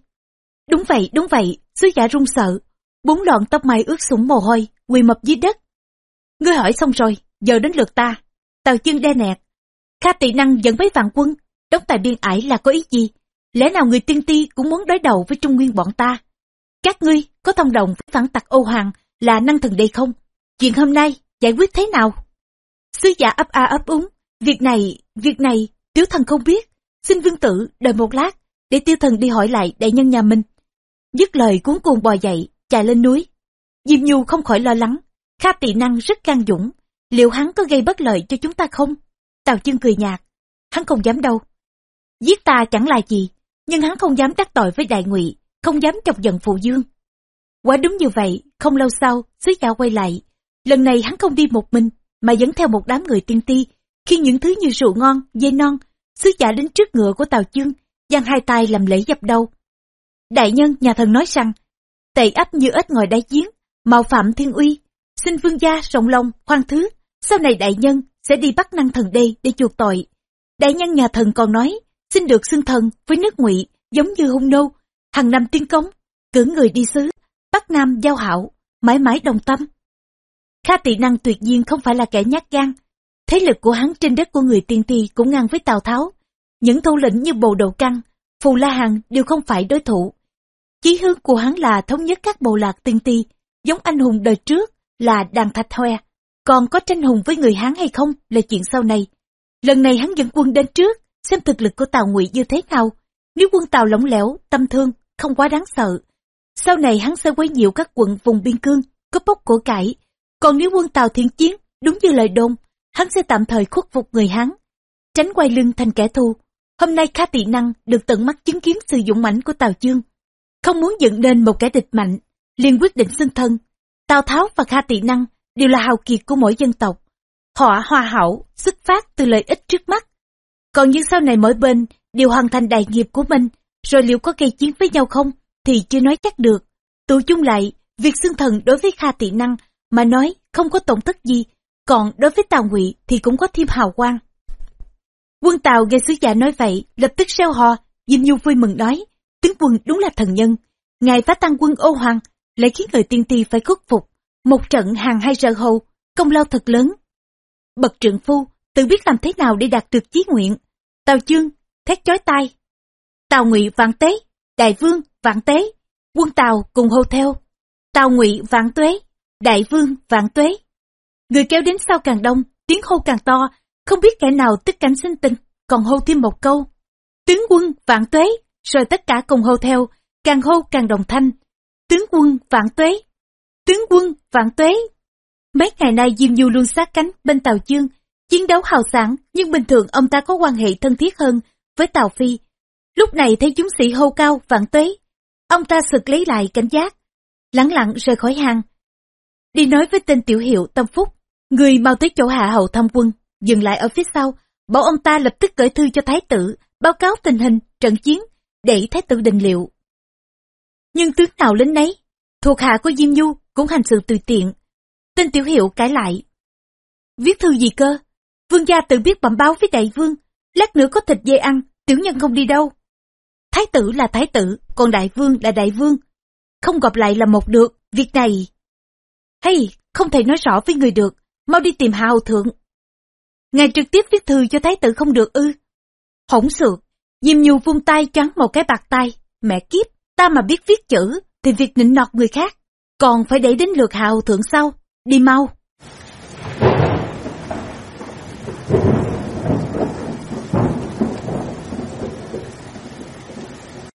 Đúng vậy, đúng vậy, sứ giả run sợ. Bốn lọn tóc mai ướt sũng mồ hôi, quỳ mập dưới đất. Ngươi hỏi xong rồi, giờ đến lượt ta. Tào chương đe nẹt. Kha tị năng dẫn với vạn quân, đóng tại biên ải là có ý gì? Lẽ nào người tiên ti cũng muốn đối đầu với Trung Nguyên bọn ta? Các ngươi có thông đồng với phản tặc Âu Hoàng là năng thần đây không? Chuyện hôm nay giải quyết thế nào? Sứ giả ấp a ấp úng. Việc này, việc này, tiểu thần không biết. Xin vương tử đợi một lát, để tiêu thần đi hỏi lại đại nhân nhà mình. Dứt lời cuốn cuồng bò dậy, chạy lên núi. Diêm Nhu không khỏi lo lắng. Kha tị năng rất can dũng. Liệu hắn có gây bất lợi cho chúng ta không? Tào chương cười nhạt. Hắn không dám đâu. Giết ta chẳng là gì, nhưng hắn không dám đắc tội với đại ngụy, không dám chọc giận phụ dương. Quả đúng như vậy, không lâu sau, sứ giả quay lại. Lần này hắn không đi một mình, mà dẫn theo một đám người tiên ti. Khi những thứ như rượu ngon, dây non, sứ giả đến trước ngựa của Tào Chương, giang hai tay làm lễ dập đầu. Đại nhân nhà thần nói rằng, tệ ấp như ếch ngồi đáy giếng, mạo phạm thiên uy, xin vương gia rộng lòng, khoan thứ, sau này đại nhân sẽ đi bắt năng thần đây để chuộc tội. Đại nhân nhà thần còn nói, xin được xưng thần với nước ngụy giống như hung nô, hàng năm tiến cống, cử người đi xứ, Bắc Nam giao hảo, mãi mãi đồng tâm. Kha tị năng tuyệt nhiên không phải là kẻ nhát gan. Thế lực của hắn trên đất của người tiên ti cũng ngang với Tào Tháo. Những thủ lĩnh như Bồ Đầu Căng, Phù La Hằng đều không phải đối thủ. Chí hướng của hắn là thống nhất các bộ lạc tiên ti, giống anh hùng đời trước là đàn thạch hoe. Còn có tranh hùng với người Hán hay không là chuyện sau này. Lần này hắn dẫn quân đến trước, xem thực lực của Tào Ngụy như thế nào. Nếu quân Tào lỏng lẻo, tâm thương, không quá đáng sợ. Sau này hắn sẽ quấy nhiễu các quận vùng biên cương, cướp bóc cổ cải. Còn nếu quân Tào thiện chiến, đúng như lời đồn, hắn sẽ tạm thời khuất phục người Hán, tránh quay lưng thành kẻ thù. Hôm nay Kha Tị Năng được tận mắt chứng kiến sự dũng mãnh của Tào Chương. Không muốn dựng nên một kẻ địch mạnh, liền quyết định xưng thân. Tào Tháo và Kha Tị Năng đều là hào kiệt của mỗi dân tộc. Họ hòa hảo, xuất phát từ lợi ích trước mắt. Còn như sau này mỗi bên đều hoàn thành đại nghiệp của mình, rồi liệu có gây chiến với nhau không, thì chưa nói chắc được. Tụ chung lại, việc xưng thần đối với Kha Tị Năng mà nói không có tổn thất gì, còn đối với Tào Ngụy thì cũng có thêm hào quang. Quân Tào nghe sứ giả nói vậy, lập tức reo hò, Diêm Nhu vui mừng nói, tướng quân đúng là thần nhân. Ngài phá tăng quân ô hoàng, lại khiến người tiên ti phải khuất phục. Một trận hàng hai giờ hầu, công lao thật lớn. Bậc trượng phu, tự biết làm thế nào để đạt được chí nguyện. Tào chương, thét chói tai. Tào ngụy vạn tế, đại vương vạn tế, quân Tào cùng hô theo. Tào ngụy vạn tuế, đại vương vạn tuế. Người kéo đến sau càng đông, tiếng hô càng to, không biết kẻ nào tức cảnh sinh tình, còn hô thêm một câu. Tướng quân vạn tuế, rồi tất cả cùng hô theo, càng hô càng đồng thanh. Tướng quân vạn tuế, tướng quân vạn tuế. Mấy ngày nay Diêm Du luôn sát cánh bên Tàu Chương, chiến đấu hào sảng, nhưng bình thường ông ta có quan hệ thân thiết hơn với Tàu Phi. Lúc này thấy chúng sĩ hô cao vạn tuế, ông ta sực lấy lại cảnh giác, lẳng lặng rời khỏi hàng. Đi nói với tên tiểu hiệu Tâm Phúc, người mau tới chỗ hạ hậu thăm quân, dừng lại ở phía sau, bảo ông ta lập tức gửi thư cho thái tử, báo cáo tình hình, trận chiến, để thái tử định liệu. Nhưng tướng nào lính nấy, thuộc hạ của Diêm Nhu cũng hành sự tùy tiện. Tên tiểu hiệu cãi lại. Viết thư gì cơ? Vương gia tự biết bẩm báo với đại vương, lát nữa có thịt dê ăn, tiểu nhân không đi đâu. Thái tử là thái tử, còn đại vương là đại vương. Không gặp lại là một được, việc này... Hay, không thể nói rõ với người được, mau đi tìm hào thượng. Ngài trực tiếp viết thư cho thái tử không được ư. Hổng sược, Diêm Nhu vung tay trắng một cái bạc tay. Mẹ kiếp, ta mà biết viết chữ, thì việc nịnh nọt người khác. Còn phải để đến lượt hào thượng sau. Đi mau.